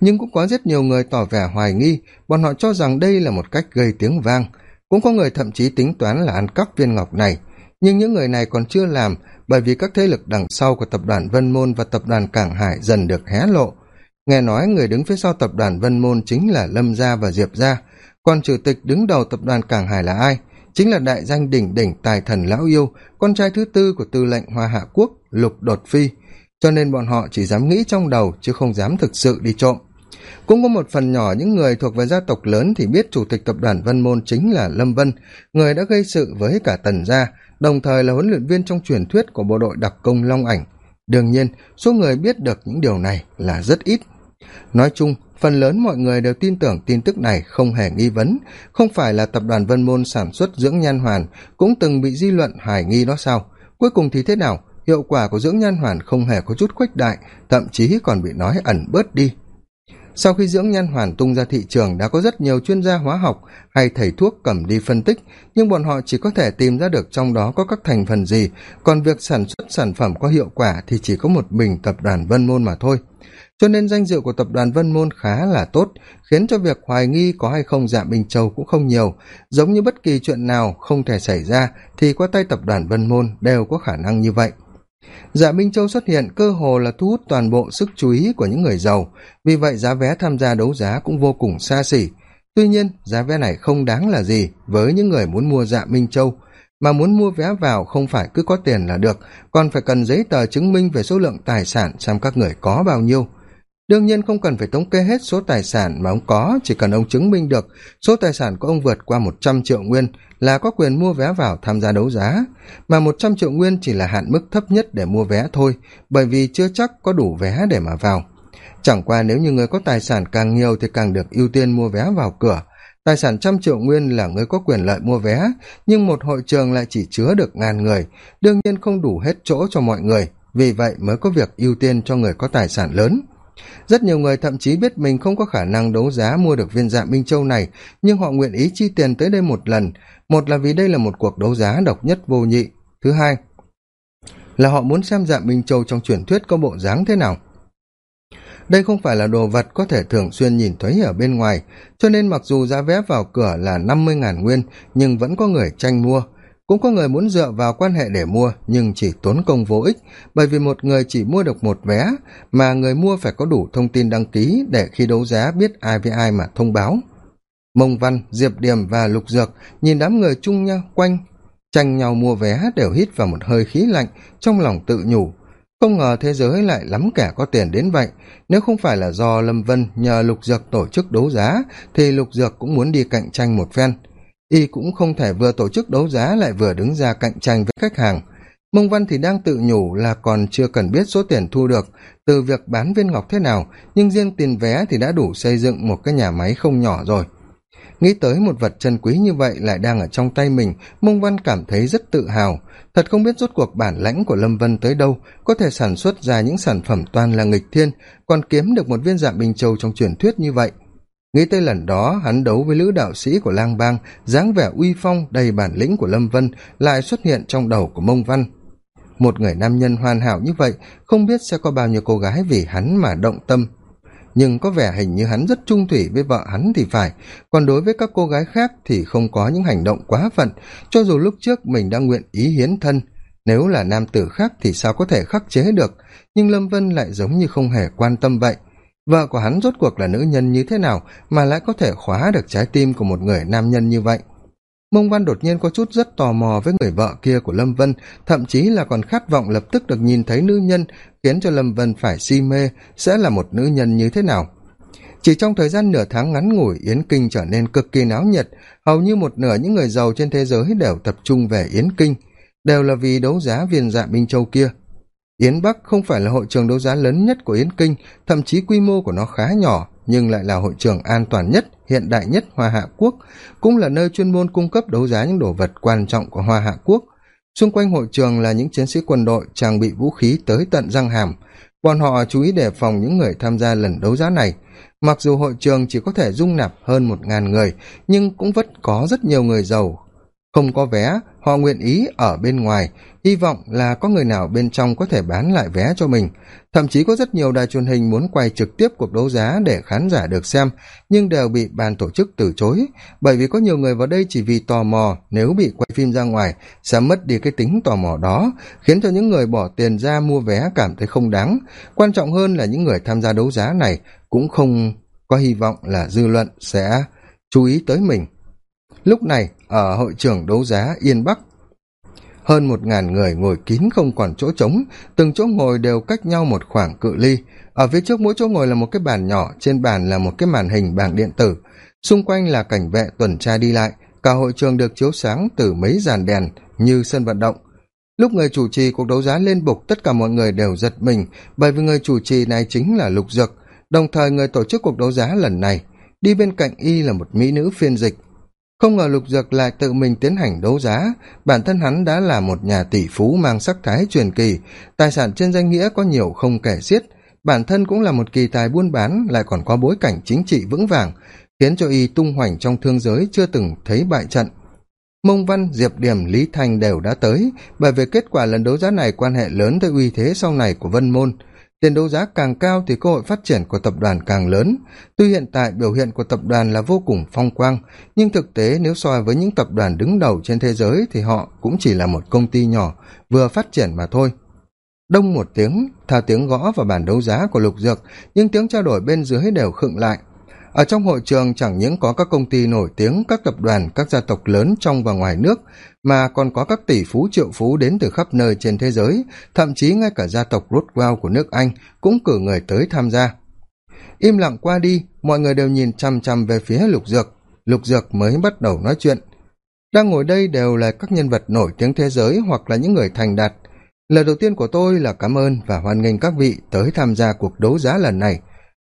Nhưng cũng có rất nhiều người tỏ vẻ hoài nghi, bọn họ cho rằng đây là một cách gây tiếng vang. Cũng có người thậm chí tính toán là ăn cắp viên ngọc này. Nhưng những người này còn chưa làm, bởi vì các thế lực đằng sau của tập đoàn vân môn và tập đoàn cảng hải dần được hé lộ. Nghe nói người đứng phía sau tập đoàn vân môn chính là lâm gia và diệp gia. Còn chủ tịch đứng đầu tập đoàn cảng hải là ai? Chính là đại danh đỉnh đỉnh tài thần lão yêu, con trai thứ tư của tư lệnh hoa hạ quốc lục đột phi, cho nên bọn họ chỉ dám nghĩ trong đầu chứ không dám thực sự đi trộm. Cũng có một phần nhỏ những người thuộc về gia tộc lớn thì biết chủ tịch tập đoàn vân môn chính là lâm vân, người đã gây sự với cả tần gia, đồng thời là huấn luyện viên trong truyền thuyết của bộ đội đặc công long ảnh. Đương nhiên, số người biết được những điều này là rất ít. Nói chung, phần lớn mọi người đều tin tưởng tin tức này không hề nghi vấn, không phải là tập đoàn vân môn sản xuất dưỡng nhan hoàn, cũng từng bị di luận hoài nghi đó sao? Cuối cùng thì thế nào? Hiệu quả của dưỡng nhan hoàn không hề có chút khuếch đại, thậm chí còn bị nói ẩn bớt đi. Sau khi dưỡng nhan hoàn tung ra thị trường đã có rất nhiều chuyên gia hóa học hay thầy thuốc cầm đi phân tích, nhưng bọn họ chỉ có thể tìm ra được trong đó có các thành phần gì, còn việc sản xuất sản phẩm có hiệu quả thì chỉ có một mình tập đoàn vân môn mà thôi. Cho nên danh dự của tập đoàn vân môn khá là tốt, khiến cho việc hoài nghi có hay không dạ minh châu cũng không nhiều. Giống như bất kỳ chuyện nào không thể xảy ra thì qua tay tập đoàn vân môn đều có khả năng như vậy dạ minh châu xuất hiện cơ hồ là thu hút toàn bộ sức chú ý của những người giàu. Vì vậy, giá vé tham gia đấu giá cũng vô cùng xa xỉ. Tuy nhiên, giá vé này không đáng là gì với những người muốn mua dạ minh châu. Mà muốn mua vé vào không phải cứ có tiền là được, còn phải cần giấy tờ chứng minh về số lượng tài sản xem các người có bao nhiêu đương nhiên không cần phải thống kê hết số tài sản mà ông có, chỉ cần ông chứng minh được số tài sản của ông vượt qua một trăm triệu nguyên là có quyền mua vé vào tham gia đấu giá. Mà một trăm triệu nguyên chỉ là hạn mức thấp nhất để mua vé thôi, bởi vì chưa chắc có đủ vé để mà vào. Chẳng qua nếu như người có tài sản càng nhiều thì càng được ưu tiên mua vé vào cửa. Tài sản trăm triệu nguyên là người có quyền lợi mua vé, nhưng một hội trường lại chỉ chứa được ngàn người. Đương nhiên không đủ hết chỗ cho mọi người, vì vậy mới có việc ưu tiên cho người có tài sản lớn rất nhiều người thậm chí biết mình không có khả năng đấu giá mua được viên dạ minh châu này, nhưng họ nguyện ý chi tiền tới đây một lần. Một là vì đây là một cuộc đấu giá độc nhất vô nhị. Thứ hai là họ muốn xem dạ minh châu trong truyền thuyết có bộ dáng thế nào. Đây không phải là đồ vật có thể thường xuyên nhìn thấy ở bên ngoài, cho nên mặc dù giá vé vào cửa là năm mươi ngàn nguyên, nhưng vẫn có người tranh mua cũng có người muốn dựa vào quan hệ để mua, nhưng chỉ tốn công vô ích, bởi vì một người chỉ mua được một vé, mà người mua phải có đủ thông tin đăng ký để khi đấu giá biết ai với ai mà thông báo. Mông văn, diệp điềm và lục dược nhìn đám người chung nhau quanh, tranh nhau mua vé đều hít vào một hơi khí lạnh, trong lòng tự nhủ. Không ngờ thế giới lại lắm kẻ có tiền đến vậy. Nếu không phải là do lâm vân nhờ lục dược tổ chức đấu giá, thì lục dược cũng muốn đi cạnh tranh một phen y cũng không thể vừa tổ chức đấu giá lại vừa đứng ra cạnh tranh với khách hàng. Mông văn thì đang tự nhủ là còn chưa cần biết số tiền thu được, từ việc bán viên ngọc thế nào, nhưng riêng tiền vé thì đã đủ xây dựng một cái nhà máy không nhỏ rồi. Nghĩ tới một vật chân quý như vậy lại đang ở trong tay mình, mông văn cảm thấy rất tự hào. Thật không biết rốt cuộc bản lãnh của lâm vân tới đâu, có thể sản xuất ra những sản phẩm toàn là nghịch thiên, còn kiếm được một viên dạng bình châu trong truyền thuyết như vậy nghĩ tới lần đó, hắn đấu với lữ đạo sĩ của lang bang, dáng vẻ uy phong, đầy bản lĩnh của lâm vân lại xuất hiện trong đầu của mông văn. Một người nam nhân hoàn hảo như vậy, không biết sẽ có bao nhiêu cô gái vì hắn mà động tâm. Nhưng có vẻ hình như hắn rất trung thủy với vợ hắn thì phải, còn đối với các cô gái khác thì không có những hành động quá phận, cho dù lúc trước mình đã nguyện ý hiến thân. Nếu là nam tử khác thì sao có thể khắc chế được? Nhưng lâm vân lại giống như không hề quan tâm vậy vợ của hắn rốt cuộc là nữ nhân như thế nào mà lại có thể khóa được trái tim của một người nam nhân như vậy? Mông văn đột nhiên có chút rất tò mò với người vợ kia của lâm vân, thậm chí là còn khát vọng lập tức được nhìn thấy nữ nhân, khiến cho lâm vân phải si mê, sẽ là một nữ nhân như thế nào? Chỉ trong thời gian nửa tháng ngắn ngủi, yến kinh trở nên cực kỳ náo nhiệt. Hầu như một nửa những người giàu trên thế giới đều tập trung về yến kinh. Đều là vì đấu giá viên dạ minh châu kia yến bắc không phải là hội trường đấu giá lớn nhất của yến kinh, thậm chí quy mô của nó khá nhỏ, nhưng lại là hội trường an toàn nhất, hiện đại nhất hoa hạ quốc, cũng là nơi chuyên môn cung cấp đấu giá những đồ vật quan trọng của hoa hạ quốc. Xung quanh hội trường là những chiến sĩ quân đội trang bị vũ khí tới tận răng hàm. Bọn họ chú ý đề phòng những người tham gia lần đấu giá này. Mặc dù hội trường chỉ có thể dung nạp hơn một ngàn người, nhưng cũng vẫn có rất nhiều người giàu không có vé, họ nguyện ý ở bên ngoài. Hy vọng là có người nào bên trong có thể bán lại vé cho mình. Thậm chí có rất nhiều đài truyền hình muốn quay trực tiếp cuộc đấu giá để khán giả được xem, nhưng đều bị ban tổ chức từ chối. Bởi vì có nhiều người vào đây chỉ vì tò mò, nếu bị quay phim ra ngoài, sẽ mất đi cái tính tò mò đó, khiến cho những người bỏ tiền ra mua vé cảm thấy không đáng. Quan trọng hơn là những người tham gia đấu giá này cũng không có hy vọng là dư luận sẽ chú ý tới mình lúc này, ở hội trường đấu giá yên bắc, hơn một ngàn người ngồi kín không còn chỗ trống, từng chỗ ngồi đều cách nhau một khoảng cự ly. Ở phía trước mỗi chỗ ngồi là một cái bàn nhỏ, trên bàn là một cái màn hình bảng điện tử. Xung quanh là cảnh vệ tuần tra đi lại. Cả hội trường được chiếu sáng từ mấy dàn đèn như sân vận động. Lúc người chủ trì cuộc đấu giá lên bục, tất cả mọi người đều giật mình, bởi vì người chủ trì này chính là lục dược. Đồng thời, người tổ chức cuộc đấu giá lần này, đi bên cạnh y là một mỹ nữ phiên dịch không ngờ lục dược lại tự mình tiến hành đấu giá. Bản thân hắn đã là một nhà tỷ phú mang sắc thái truyền kỳ. Tài sản trên danh nghĩa có nhiều không kể xiết. Bản thân cũng là một kỳ tài buôn bán, lại còn có bối cảnh chính trị vững vàng, khiến cho y tung hoành trong thương giới chưa từng thấy bại trận. Mông văn, diệp điểm, lý thành đều đã tới, bởi vì kết quả lần đấu giá này quan hệ lớn tới uy thế sau này của vân môn tiền đấu giá càng cao thì cơ hội phát triển của tập đoàn càng lớn. Tuy hiện tại biểu hiện của tập đoàn là vô cùng phong quang, nhưng thực tế nếu so với những tập đoàn đứng đầu trên thế giới thì họ cũng chỉ là một công ty nhỏ, vừa phát triển mà thôi. Đông một tiếng thao tiếng gõ vào bản đấu giá của lục dược, nhưng tiếng trao đổi bên dưới đều khựng lại ở trong hội trường chẳng những có các công ty nổi tiếng, các tập đoàn, các gia tộc lớn trong và ngoài nước, mà còn có các tỷ phú, triệu phú đến từ khắp nơi trên thế giới. Thậm chí ngay cả gia tộc rothwell của nước anh cũng cử người tới tham gia. Im lặng qua đi, mọi người đều nhìn chăm chăm về phía lục dược. Lục dược mới bắt đầu nói chuyện. Đang ngồi đây đều là các nhân vật nổi tiếng thế giới hoặc là những người thành đạt. Lời đầu tiên của tôi là cảm ơn và hoan nghênh các vị tới tham gia cuộc đấu giá lần này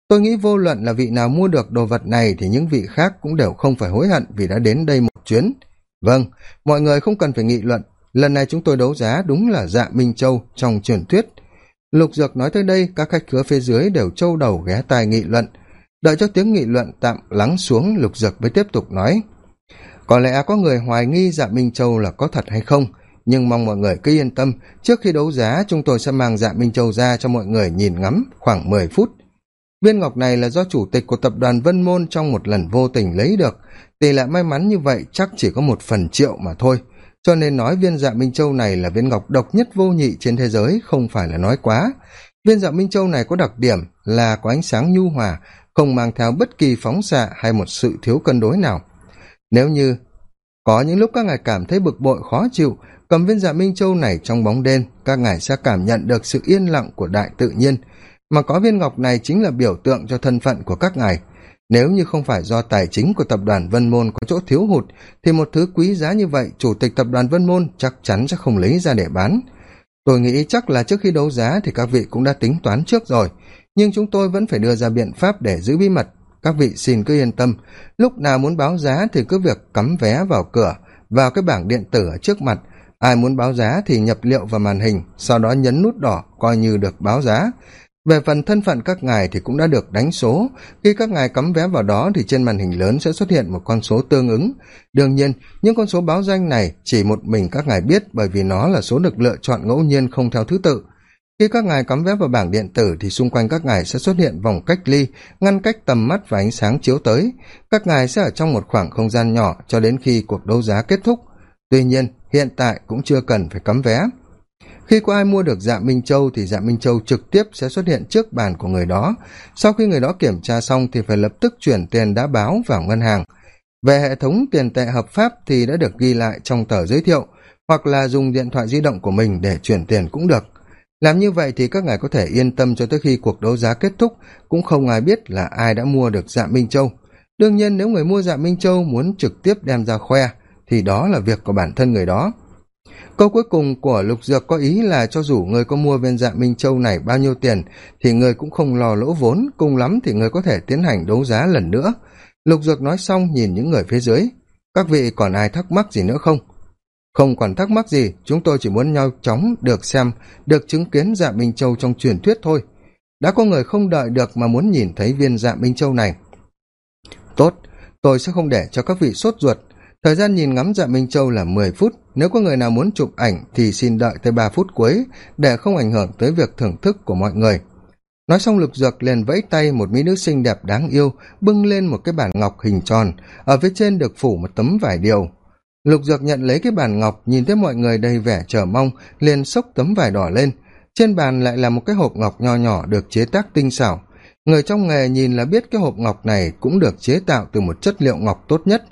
tôi nghĩ vô luận là vị nào mua được đồ vật này thì những vị khác cũng đều không phải hối hận vì đã đến đây một chuyến. Vâng mọi người không cần phải nghị luận. Lần này chúng tôi đấu giá đúng là dạ minh châu trong truyền thuyết. Lục dược nói tới đây, các khách khứa phía dưới đều trâu đầu ghé tai nghị luận. Đợi cho tiếng nghị luận tạm lắng xuống, lục dược mới tiếp tục nói. Có lẽ có người hoài nghi dạ minh châu là có thật hay không, nhưng mong mọi người cứ yên tâm. Trước khi đấu giá, chúng tôi sẽ mang dạ minh châu ra cho mọi người nhìn ngắm khoảng mười phút viên ngọc này là do chủ tịch của tập đoàn vân môn trong một lần vô tình lấy được. Tỷ lệ may mắn như vậy chắc chỉ có một phần triệu mà thôi. Cho nên nói viên dạ minh châu này là viên ngọc độc nhất vô nhị trên thế giới, không phải là nói quá. Viên dạ minh châu này có đặc điểm là có ánh sáng nhu hòa, không mang theo bất kỳ phóng xạ hay một sự thiếu cân đối nào. Nếu như có những lúc các ngài cảm thấy bực bội khó chịu, cầm viên dạ minh châu này trong bóng đêm, các ngài sẽ cảm nhận được sự yên lặng của đại tự nhiên mà có viên ngọc này chính là biểu tượng cho thân phận của các ngài. Nếu như không phải do tài chính của tập đoàn vân môn có chỗ thiếu hụt, thì một thứ quý giá như vậy, chủ tịch tập đoàn vân môn chắc chắn sẽ không lấy ra để bán. Tôi nghĩ chắc là trước khi đấu giá thì các vị cũng đã tính toán trước rồi. Nhưng chúng tôi vẫn phải đưa ra biện pháp để giữ bí mật. Các vị xin cứ yên tâm. Lúc nào muốn báo giá thì cứ việc cắm vé vào cửa, vào cái bảng điện tử ở trước mặt. Ai muốn báo giá thì nhập liệu vào màn hình, sau đó nhấn nút đỏ, coi như được báo giá về phần thân phận các ngài thì cũng đã được đánh số. Khi các ngài cắm vé vào đó thì trên màn hình lớn sẽ xuất hiện một con số tương ứng. Đương nhiên, những con số báo danh này chỉ một mình các ngài biết bởi vì nó là số được lựa chọn ngẫu nhiên không theo thứ tự. Khi các ngài cắm vé vào bảng điện tử thì xung quanh các ngài sẽ xuất hiện vòng cách ly, ngăn cách tầm mắt và ánh sáng chiếu tới. Các ngài sẽ ở trong một khoảng không gian nhỏ cho đến khi cuộc đấu giá kết thúc. Tuy nhiên, hiện tại cũng chưa cần phải cắm vé khi có ai mua được dạ minh châu thì dạ minh châu trực tiếp sẽ xuất hiện trước bàn của người đó. Sau khi người đó kiểm tra xong thì phải lập tức chuyển tiền đã báo vào ngân hàng. Về hệ thống tiền tệ hợp pháp thì đã được ghi lại trong tờ giới thiệu, hoặc là dùng điện thoại di động của mình để chuyển tiền cũng được. Làm như vậy thì các ngài có thể yên tâm cho tới khi cuộc đấu giá kết thúc, cũng không ai biết là ai đã mua được dạ minh châu. Đương nhiên nếu người mua dạ minh châu muốn trực tiếp đem ra khoe, thì đó là việc của bản thân người đó câu cuối cùng của lục dược có ý là cho dù người có mua viên dạ minh châu này bao nhiêu tiền, thì người cũng không lo lỗ vốn, cùng lắm thì người có thể tiến hành đấu giá lần nữa. Lục dược nói xong, nhìn những người phía dưới. Các vị còn ai thắc mắc gì nữa không? Không còn thắc mắc gì, chúng tôi chỉ muốn nhau chóng được xem, được chứng kiến dạ minh châu trong truyền thuyết thôi. Đã có người không đợi được mà muốn nhìn thấy viên dạ minh châu này. Tốt, tôi sẽ không để cho các vị sốt ruột thời gian nhìn ngắm dạ minh châu là mười phút. Nếu có người nào muốn chụp ảnh thì xin đợi tới ba phút cuối để không ảnh hưởng tới việc thưởng thức của mọi người. Nói xong lục dược liền vẫy tay một mỹ nữ xinh đẹp đáng yêu, bưng lên một cái bàn ngọc hình tròn. Ở phía trên được phủ một tấm vải điều. Lục dược nhận lấy cái bàn ngọc, nhìn thấy mọi người đầy vẻ chờ mong, liền xốc tấm vải đỏ lên. Trên bàn lại là một cái hộp ngọc nho nhỏ được chế tác tinh xảo. Người trong nghề nhìn là biết cái hộp ngọc này cũng được chế tạo từ một chất liệu ngọc tốt nhất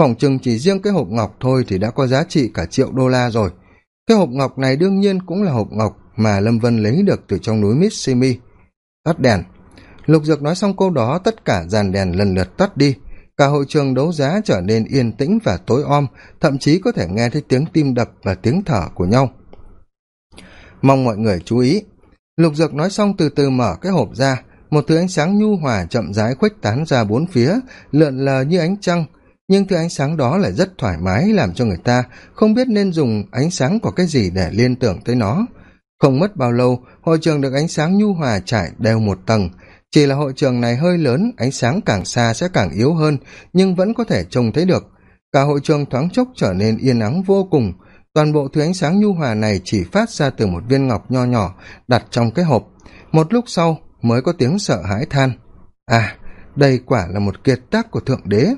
phỏng chừng chỉ riêng cái hộp ngọc thôi thì đã có giá trị cả triệu đô la rồi. Cái hộp ngọc này đương nhiên cũng là hộp ngọc mà lâm vân lấy được từ trong núi mitsimi. Tắt đèn. Lục dược nói xong câu đó, tất cả dàn đèn lần lượt tắt đi. Cả hội trường đấu giá trở nên yên tĩnh và tối om, thậm chí có thể nghe thấy tiếng tim đập và tiếng thở của nhau. Mong mọi người chú ý. Lục dược nói xong từ từ mở cái hộp ra. Một thứ ánh sáng nhu hòa chậm rãi khuếch tán ra bốn phía, lượn lờ như ánh trăng nhưng thứ ánh sáng đó lại rất thoải mái, làm cho người ta không biết nên dùng ánh sáng của cái gì để liên tưởng tới nó. Không mất bao lâu, hội trường được ánh sáng nhu hòa trải đều một tầng. Chỉ là hội trường này hơi lớn, ánh sáng càng xa sẽ càng yếu hơn, nhưng vẫn có thể trông thấy được. Cả hội trường thoáng chốc trở nên yên ắng vô cùng. Toàn bộ thứ ánh sáng nhu hòa này chỉ phát ra từ một viên ngọc nho nhỏ đặt trong cái hộp. Một lúc sau, mới có tiếng sợ hãi than. À đây quả là một kiệt tác của thượng đế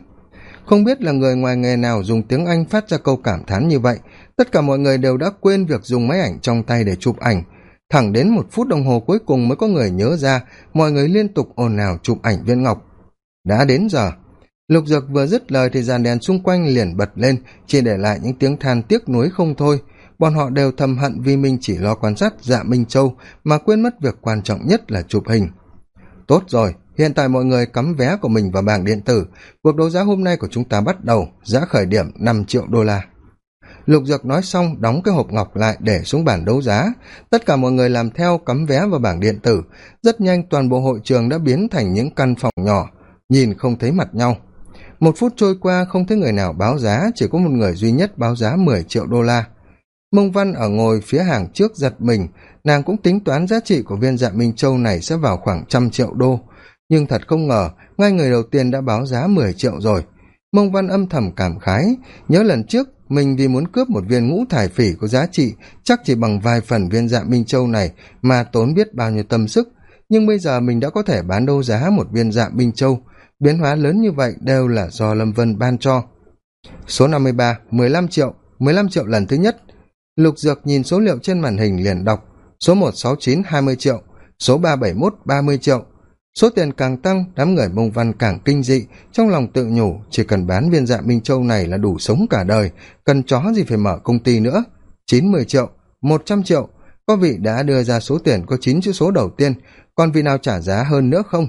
không biết là người ngoài nghề nào dùng tiếng anh phát ra câu cảm thán như vậy. Tất cả mọi người đều đã quên việc dùng máy ảnh trong tay để chụp ảnh. Thẳng đến một phút đồng hồ cuối cùng mới có người nhớ ra, mọi người liên tục ồn ào chụp ảnh viên ngọc. Đã đến giờ. Lục dược vừa dứt lời thì dàn đèn xung quanh liền bật lên, chỉ để lại những tiếng than tiếc nuối không thôi. Bọn họ đều thầm hận vì mình chỉ lo quan sát dạ minh châu mà quên mất việc quan trọng nhất là chụp hình. Tốt rồi hiện tại mọi người cắm vé của mình vào bảng điện tử. Cuộc đấu giá hôm nay của chúng ta bắt đầu, giá khởi điểm năm triệu đô la. Lục dược nói xong, đóng cái hộp ngọc lại để xuống bản đấu giá. Tất cả mọi người làm theo cắm vé vào bảng điện tử. Rất nhanh, toàn bộ hội trường đã biến thành những căn phòng nhỏ, nhìn không thấy mặt nhau. Một phút trôi qua, không thấy người nào báo giá, chỉ có một người duy nhất báo giá mười triệu đô la. Mông văn ở ngồi phía hàng trước giật mình. Nàng cũng tính toán giá trị của viên dạ minh châu này sẽ vào khoảng trăm triệu đô nhưng thật không ngờ, ngay người đầu tiên đã báo giá mười triệu rồi. Mông văn âm thầm cảm khái, nhớ lần trước, mình vì muốn cướp một viên ngũ thải phỉ có giá trị, chắc chỉ bằng vài phần viên dạ minh châu này mà tốn biết bao nhiêu tâm sức. Nhưng bây giờ mình đã có thể bán đâu giá một viên dạ minh châu. Biến hóa lớn như vậy đều là do lâm vân ban cho. Số năm mươi ba, mười lăm triệu, mười lăm triệu lần thứ nhất. Lục dược nhìn số liệu trên màn hình liền đọc. Số một sáu chín, hai mươi triệu. Số ba bảy mốt, ba mươi triệu số tiền càng tăng, đám người mông văn càng kinh dị. Trong lòng tự nhủ, chỉ cần bán viên dạ minh châu này là đủ sống cả đời, cần chó gì phải mở công ty nữa? Chín mươi triệu, một trăm triệu. Có vị đã đưa ra số tiền có chín chữ số đầu tiên, còn vị nào trả giá hơn nữa không?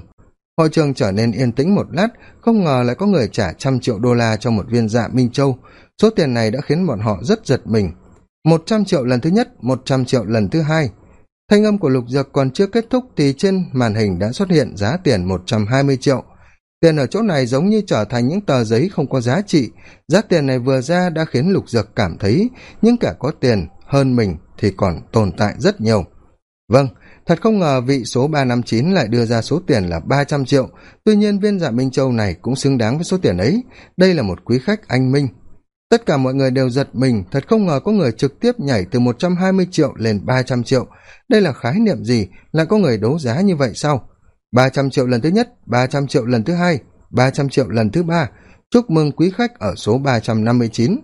Hội trường trở nên yên tĩnh một lát, không ngờ lại có người trả trăm triệu đô la cho một viên dạ minh châu. Số tiền này đã khiến bọn họ rất giật mình. Một trăm triệu lần thứ nhất, một trăm triệu lần thứ hai thanh âm của lục dược còn chưa kết thúc thì trên màn hình đã xuất hiện giá tiền một trăm hai mươi triệu. Tiền ở chỗ này giống như trở thành những tờ giấy không có giá trị. Giá tiền này vừa ra đã khiến lục dược cảm thấy những kẻ có tiền hơn mình thì còn tồn tại rất nhiều. Vâng thật không ngờ vị số ba năm chín lại đưa ra số tiền là ba trăm triệu. Tuy nhiên, viên dạ minh châu này cũng xứng đáng với số tiền ấy. Đây là một quý khách anh minh tất cả mọi người đều giật mình, thật không ngờ có người trực tiếp nhảy từ một trăm hai mươi triệu lên ba trăm triệu. Đây là khái niệm gì? Lại có người đấu giá như vậy sao? ba trăm triệu lần thứ nhất, ba trăm triệu lần thứ hai, ba trăm triệu lần thứ ba. Chúc mừng quý khách ở số ba trăm năm mươi chín.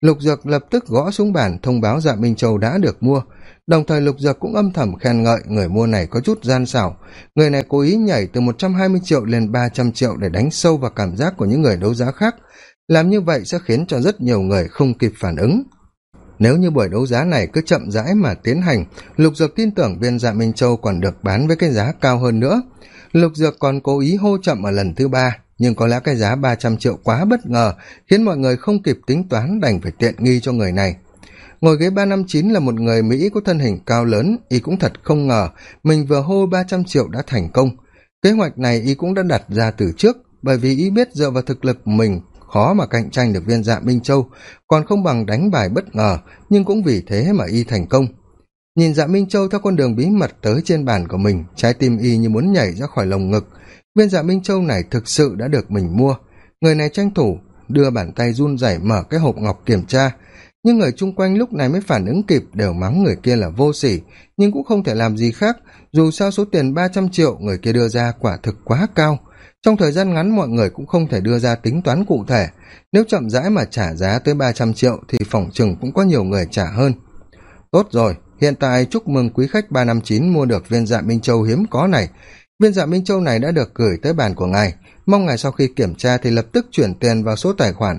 Lục dược lập tức gõ xuống bàn thông báo dạ minh châu đã được mua. Đồng thời lục dược cũng âm thầm khen ngợi người mua này có chút gian xảo. Người này cố ý nhảy từ một trăm hai mươi triệu lên ba trăm triệu để đánh sâu vào cảm giác của những người đấu giá khác làm như vậy sẽ khiến cho rất nhiều người không kịp phản ứng. Nếu như buổi đấu giá này cứ chậm rãi mà tiến hành, lục dược tin tưởng viên dạ minh châu còn được bán với cái giá cao hơn nữa. Lục dược còn cố ý hô chậm ở lần thứ ba, nhưng có lẽ cái giá ba trăm triệu quá bất ngờ, khiến mọi người không kịp tính toán đành phải tiện nghi cho người này. Ngồi ghế ba năm chín là một người mỹ có thân hình cao lớn, y cũng thật không ngờ mình vừa hô ba trăm triệu đã thành công. Kế hoạch này y cũng đã đặt ra từ trước, bởi vì y biết dựa vào thực lực mình khó mà cạnh tranh được viên dạ minh châu, còn không bằng đánh bài bất ngờ, nhưng cũng vì thế mà y thành công. Nhìn dạ minh châu theo con đường bí mật tới trên bàn của mình, trái tim y như muốn nhảy ra khỏi lồng ngực. Viên dạ minh châu này thực sự đã được mình mua. Người này tranh thủ đưa bàn tay run rẩy mở cái hộp ngọc kiểm tra. Nhưng người chung quanh lúc này mới phản ứng kịp đều mắng người kia là vô sỉ, nhưng cũng không thể làm gì khác, dù sao số tiền ba trăm triệu người kia đưa ra quả thực quá cao trong thời gian ngắn, mọi người cũng không thể đưa ra tính toán cụ thể. Nếu chậm rãi mà trả giá tới ba trăm triệu thì phỏng chừng cũng có nhiều người trả hơn. Tốt rồi, hiện tại chúc mừng quý khách ba năm chín mua được viên dạ minh châu hiếm có này. Viên dạ minh châu này đã được gửi tới bàn của ngài. Mong ngài sau khi kiểm tra thì lập tức chuyển tiền vào số tài khoản.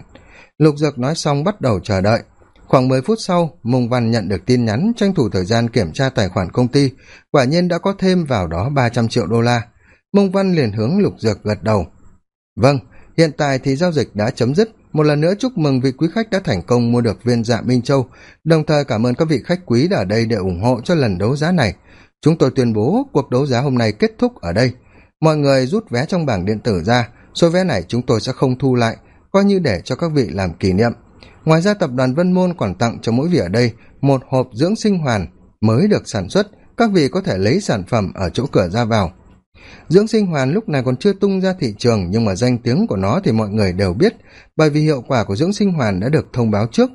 Lục dược nói xong bắt đầu chờ đợi. Khoảng mười phút sau mông văn nhận được tin nhắn tranh thủ thời gian kiểm tra tài khoản công ty. Quả nhiên đã có thêm vào đó ba trăm triệu đô la mông văn liền hướng lục dược gật đầu. Vâng hiện tại thì giao dịch đã chấm dứt. Một lần nữa chúc mừng vị quý khách đã thành công mua được viên dạ minh châu. Đồng thời cảm ơn các vị khách quý đã ở đây để ủng hộ cho lần đấu giá này. Chúng tôi tuyên bố cuộc đấu giá hôm nay kết thúc ở đây. Mọi người rút vé trong bảng điện tử ra. Số vé này chúng tôi sẽ không thu lại, coi như để cho các vị làm kỷ niệm. Ngoài ra tập đoàn vân môn còn tặng cho mỗi vị ở đây một hộp dưỡng sinh hoàn mới được sản xuất. Các vị có thể lấy sản phẩm ở chỗ cửa ra vào dưỡng sinh hoàn lúc này còn chưa tung ra thị trường, nhưng mà danh tiếng của nó thì mọi người đều biết, bởi vì hiệu quả của dưỡng sinh hoàn đã được thông báo trước.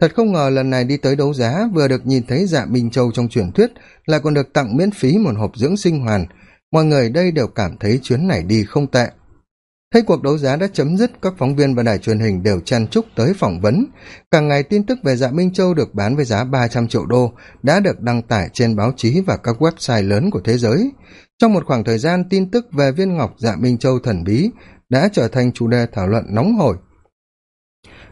Thật không ngờ lần này đi tới đấu giá, vừa được nhìn thấy dạ minh châu trong truyền thuyết, lại còn được tặng miễn phí một hộp dưỡng sinh hoàn. Mọi người đây đều cảm thấy chuyến này đi không tệ. Thấy cuộc đấu giá đã chấm dứt, các phóng viên và đài truyền hình đều chăn chúc tới phỏng vấn. Càng ngày tin tức về dạ minh châu được bán với giá ba trăm triệu đô đã được đăng tải trên báo chí và các website lớn của thế giới trong một khoảng thời gian, tin tức về viên ngọc dạ minh châu thần bí đã trở thành chủ đề thảo luận nóng hổi.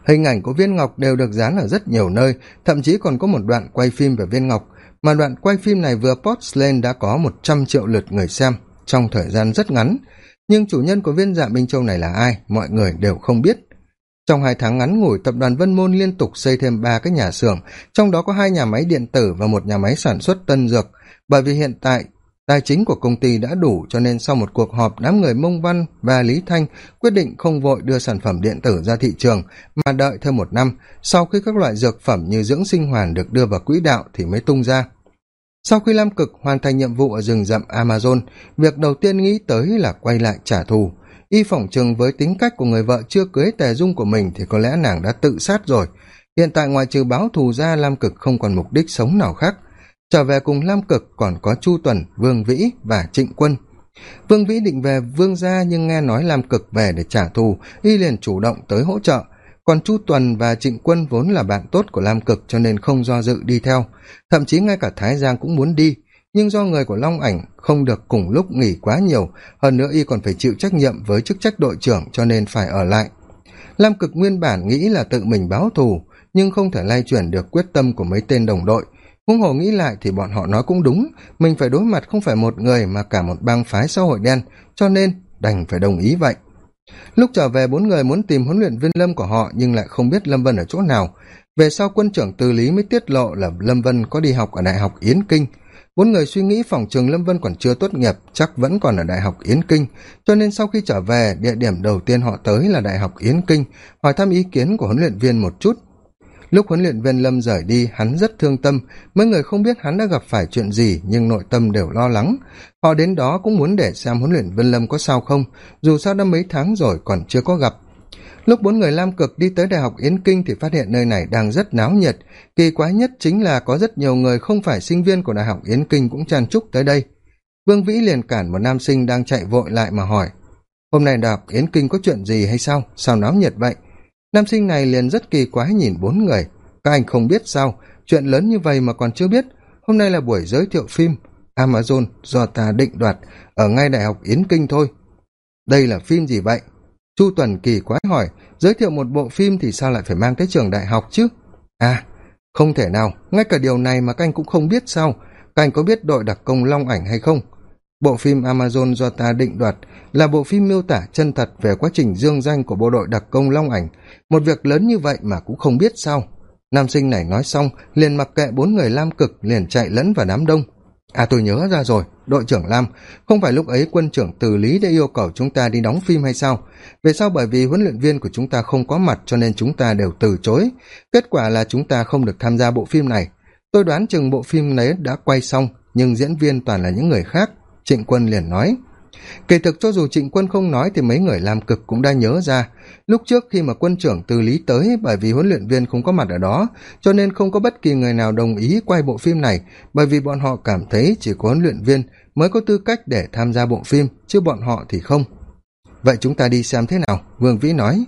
Hình ảnh của viên ngọc đều được dán ở rất nhiều nơi, thậm chí còn có một đoạn quay phim về viên ngọc, mà đoạn quay phim này vừa post lên đã có một trăm triệu lượt người xem trong thời gian rất ngắn. Nhưng chủ nhân của viên dạ minh châu này là ai, mọi người đều không biết. Trong hai tháng ngắn ngủi, tập đoàn vân môn liên tục xây thêm ba cái nhà xưởng, trong đó có hai nhà máy điện tử và một nhà máy sản xuất tân dược. Bởi vì hiện tại tài chính của công ty đã đủ cho nên sau một cuộc họp, đám người mông văn và lý thanh quyết định không vội đưa sản phẩm điện tử ra thị trường, mà đợi thêm một năm. Sau khi các loại dược phẩm như dưỡng sinh hoàn được đưa vào quỹ đạo thì mới tung ra. Sau khi lam cực hoàn thành nhiệm vụ ở rừng rậm amazon, việc đầu tiên nghĩ tới là quay lại trả thù. Y phỏng chừng với tính cách của người vợ chưa cưới tề dung của mình thì có lẽ nàng đã tự sát rồi. Hiện tại ngoài trừ báo thù ra, lam cực không còn mục đích sống nào khác trở về cùng lam cực còn có chu tuần, vương vĩ và trịnh quân. Vương vĩ định về vương gia nhưng nghe nói lam cực về để trả thù, y liền chủ động tới hỗ trợ. Còn chu tuần và trịnh quân vốn là bạn tốt của lam cực cho nên không do dự đi theo. Thậm chí ngay cả thái giang cũng muốn đi, nhưng do người của long ảnh không được cùng lúc nghỉ quá nhiều, hơn nữa y còn phải chịu trách nhiệm với chức trách đội trưởng cho nên phải ở lại. Lam cực nguyên bản nghĩ là tự mình báo thù, nhưng không thể lay chuyển được quyết tâm của mấy tên đồng đội huống hồ nghĩ lại thì bọn họ nói cũng đúng, mình phải đối mặt không phải một người mà cả một bang phái xã hội đen, cho nên đành phải đồng ý vậy. Lúc trở về, bốn người muốn tìm huấn luyện viên lâm của họ nhưng lại không biết lâm vân ở chỗ nào. Về sau, quân trưởng tư lý mới tiết lộ là lâm vân có đi học ở đại học yến kinh. Bốn người suy nghĩ phòng trường lâm vân còn chưa tốt nghiệp, chắc vẫn còn ở đại học yến kinh. Cho nên sau khi trở về, địa điểm đầu tiên họ tới là đại học yến kinh, hỏi thăm ý kiến của huấn luyện viên một chút lúc huấn luyện viên lâm rời đi, hắn rất thương tâm. Mấy người không biết hắn đã gặp phải chuyện gì, nhưng nội tâm đều lo lắng. Họ đến đó cũng muốn để xem huấn luyện viên lâm có sao không. Dù sao đã mấy tháng rồi còn chưa có gặp. Lúc bốn người lam cực đi tới đại học yến kinh thì phát hiện nơi này đang rất náo nhiệt. Kỳ quái nhất chính là có rất nhiều người không phải sinh viên của đại học yến kinh cũng tràn trúc tới đây. Vương vĩ liền cản một nam sinh đang chạy vội lại mà hỏi, hôm nay đại học yến kinh có chuyện gì hay sao? Sao náo nhiệt vậy? Nam sinh này liền rất kỳ quái nhìn bốn người. Các anh không biết sao, chuyện lớn như vậy mà còn chưa biết. Hôm nay là buổi giới thiệu phim amazon do ta định đoạt, ở ngay đại học yến kinh thôi. Đây là phim gì vậy? Chu tuần kỳ quái hỏi, giới thiệu một bộ phim thì sao lại phải mang tới trường đại học chứ? À không thể nào, ngay cả điều này mà các anh cũng không biết sao. Các anh có biết đội đặc công long ảnh hay không? Bộ phim amazon do ta định đoạt là bộ phim miêu tả chân thật về quá trình dương danh của bộ đội đặc công long ảnh. Một việc lớn như vậy mà cũng không biết sao. Nam sinh này nói xong, liền mặc kệ bốn người lam cực liền chạy lẫn vào đám đông. À tôi nhớ ra rồi, đội trưởng lam, không phải lúc ấy quân trưởng từ lý đã yêu cầu chúng ta đi đóng phim hay sao? Về sau bởi vì huấn luyện viên của chúng ta không có mặt cho nên chúng ta đều từ chối. Kết quả là chúng ta không được tham gia bộ phim này. Tôi đoán chừng bộ phim ấy đã quay xong, nhưng diễn viên toàn là những người khác trịnh quân liền nói. Kể thực cho dù trịnh quân không nói thì mấy người làm cực cũng đã nhớ ra. Lúc trước khi mà quân trưởng từ lý tới, bởi vì huấn luyện viên không có mặt ở đó, cho nên không có bất kỳ người nào đồng ý quay bộ phim này, bởi vì bọn họ cảm thấy chỉ có huấn luyện viên mới có tư cách để tham gia bộ phim, chứ bọn họ thì không. Vậy chúng ta đi xem thế nào? Vương vĩ nói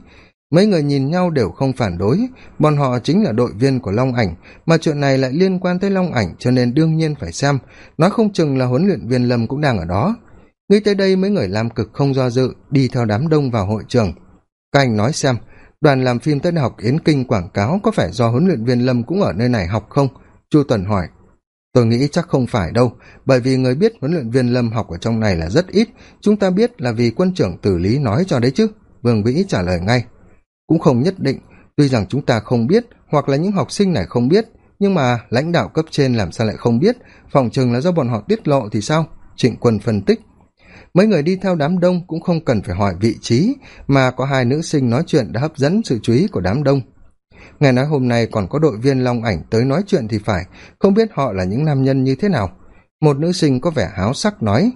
mấy người nhìn nhau đều không phản đối. Bọn họ chính là đội viên của long ảnh, mà chuyện này lại liên quan tới long ảnh cho nên đương nhiên phải xem. Nói không chừng là huấn luyện viên lâm cũng đang ở đó. Nghĩ tới đây mấy người làm cực không do dự, đi theo đám đông vào hội trường. Các anh nói xem, đoàn làm phim tới đại học yến kinh quảng cáo có phải do huấn luyện viên lâm cũng ở nơi này học không? Chu tuần hỏi. Tôi nghĩ chắc không phải đâu, bởi vì người biết huấn luyện viên lâm học ở trong này là rất ít. Chúng ta biết là vì quân trưởng tử lý nói cho đấy chứ. Vương vĩ trả lời ngay cũng không nhất định. Tuy rằng chúng ta không biết, hoặc là những học sinh này không biết, nhưng mà lãnh đạo cấp trên làm sao lại không biết? Phòng chừng là do bọn họ tiết lộ thì sao? Trịnh quân phân tích. Mấy người đi theo đám đông cũng không cần phải hỏi vị trí, mà có hai nữ sinh nói chuyện đã hấp dẫn sự chú ý của đám đông. Nghe nói hôm nay còn có đội viên long ảnh tới nói chuyện thì phải, không biết họ là những nam nhân như thế nào? Một nữ sinh có vẻ háo sắc nói,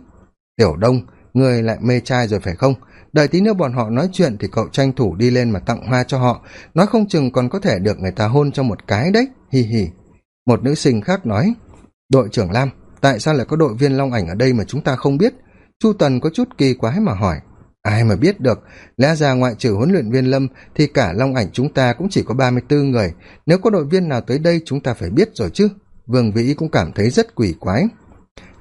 tiểu đông, người lại mê trai rồi phải không? Đợi tí nữa bọn họ nói chuyện thì cậu tranh thủ đi lên mà tặng hoa cho họ. Nói không chừng còn có thể được người ta hôn cho một cái đấy. Hì hì một nữ sinh khác nói, đội trưởng lam, tại sao lại có đội viên long ảnh ở đây mà chúng ta không biết? Chu tần có chút kỳ quái mà hỏi, ai mà biết được? Lẽ ra ngoại trừ huấn luyện viên lâm thì cả long ảnh chúng ta cũng chỉ có ba mươi bốn người. Nếu có đội viên nào tới đây chúng ta phải biết rồi chứ. Vương vĩ cũng cảm thấy rất quỷ quái.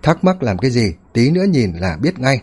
Thắc mắc làm cái gì, tí nữa nhìn là biết ngay.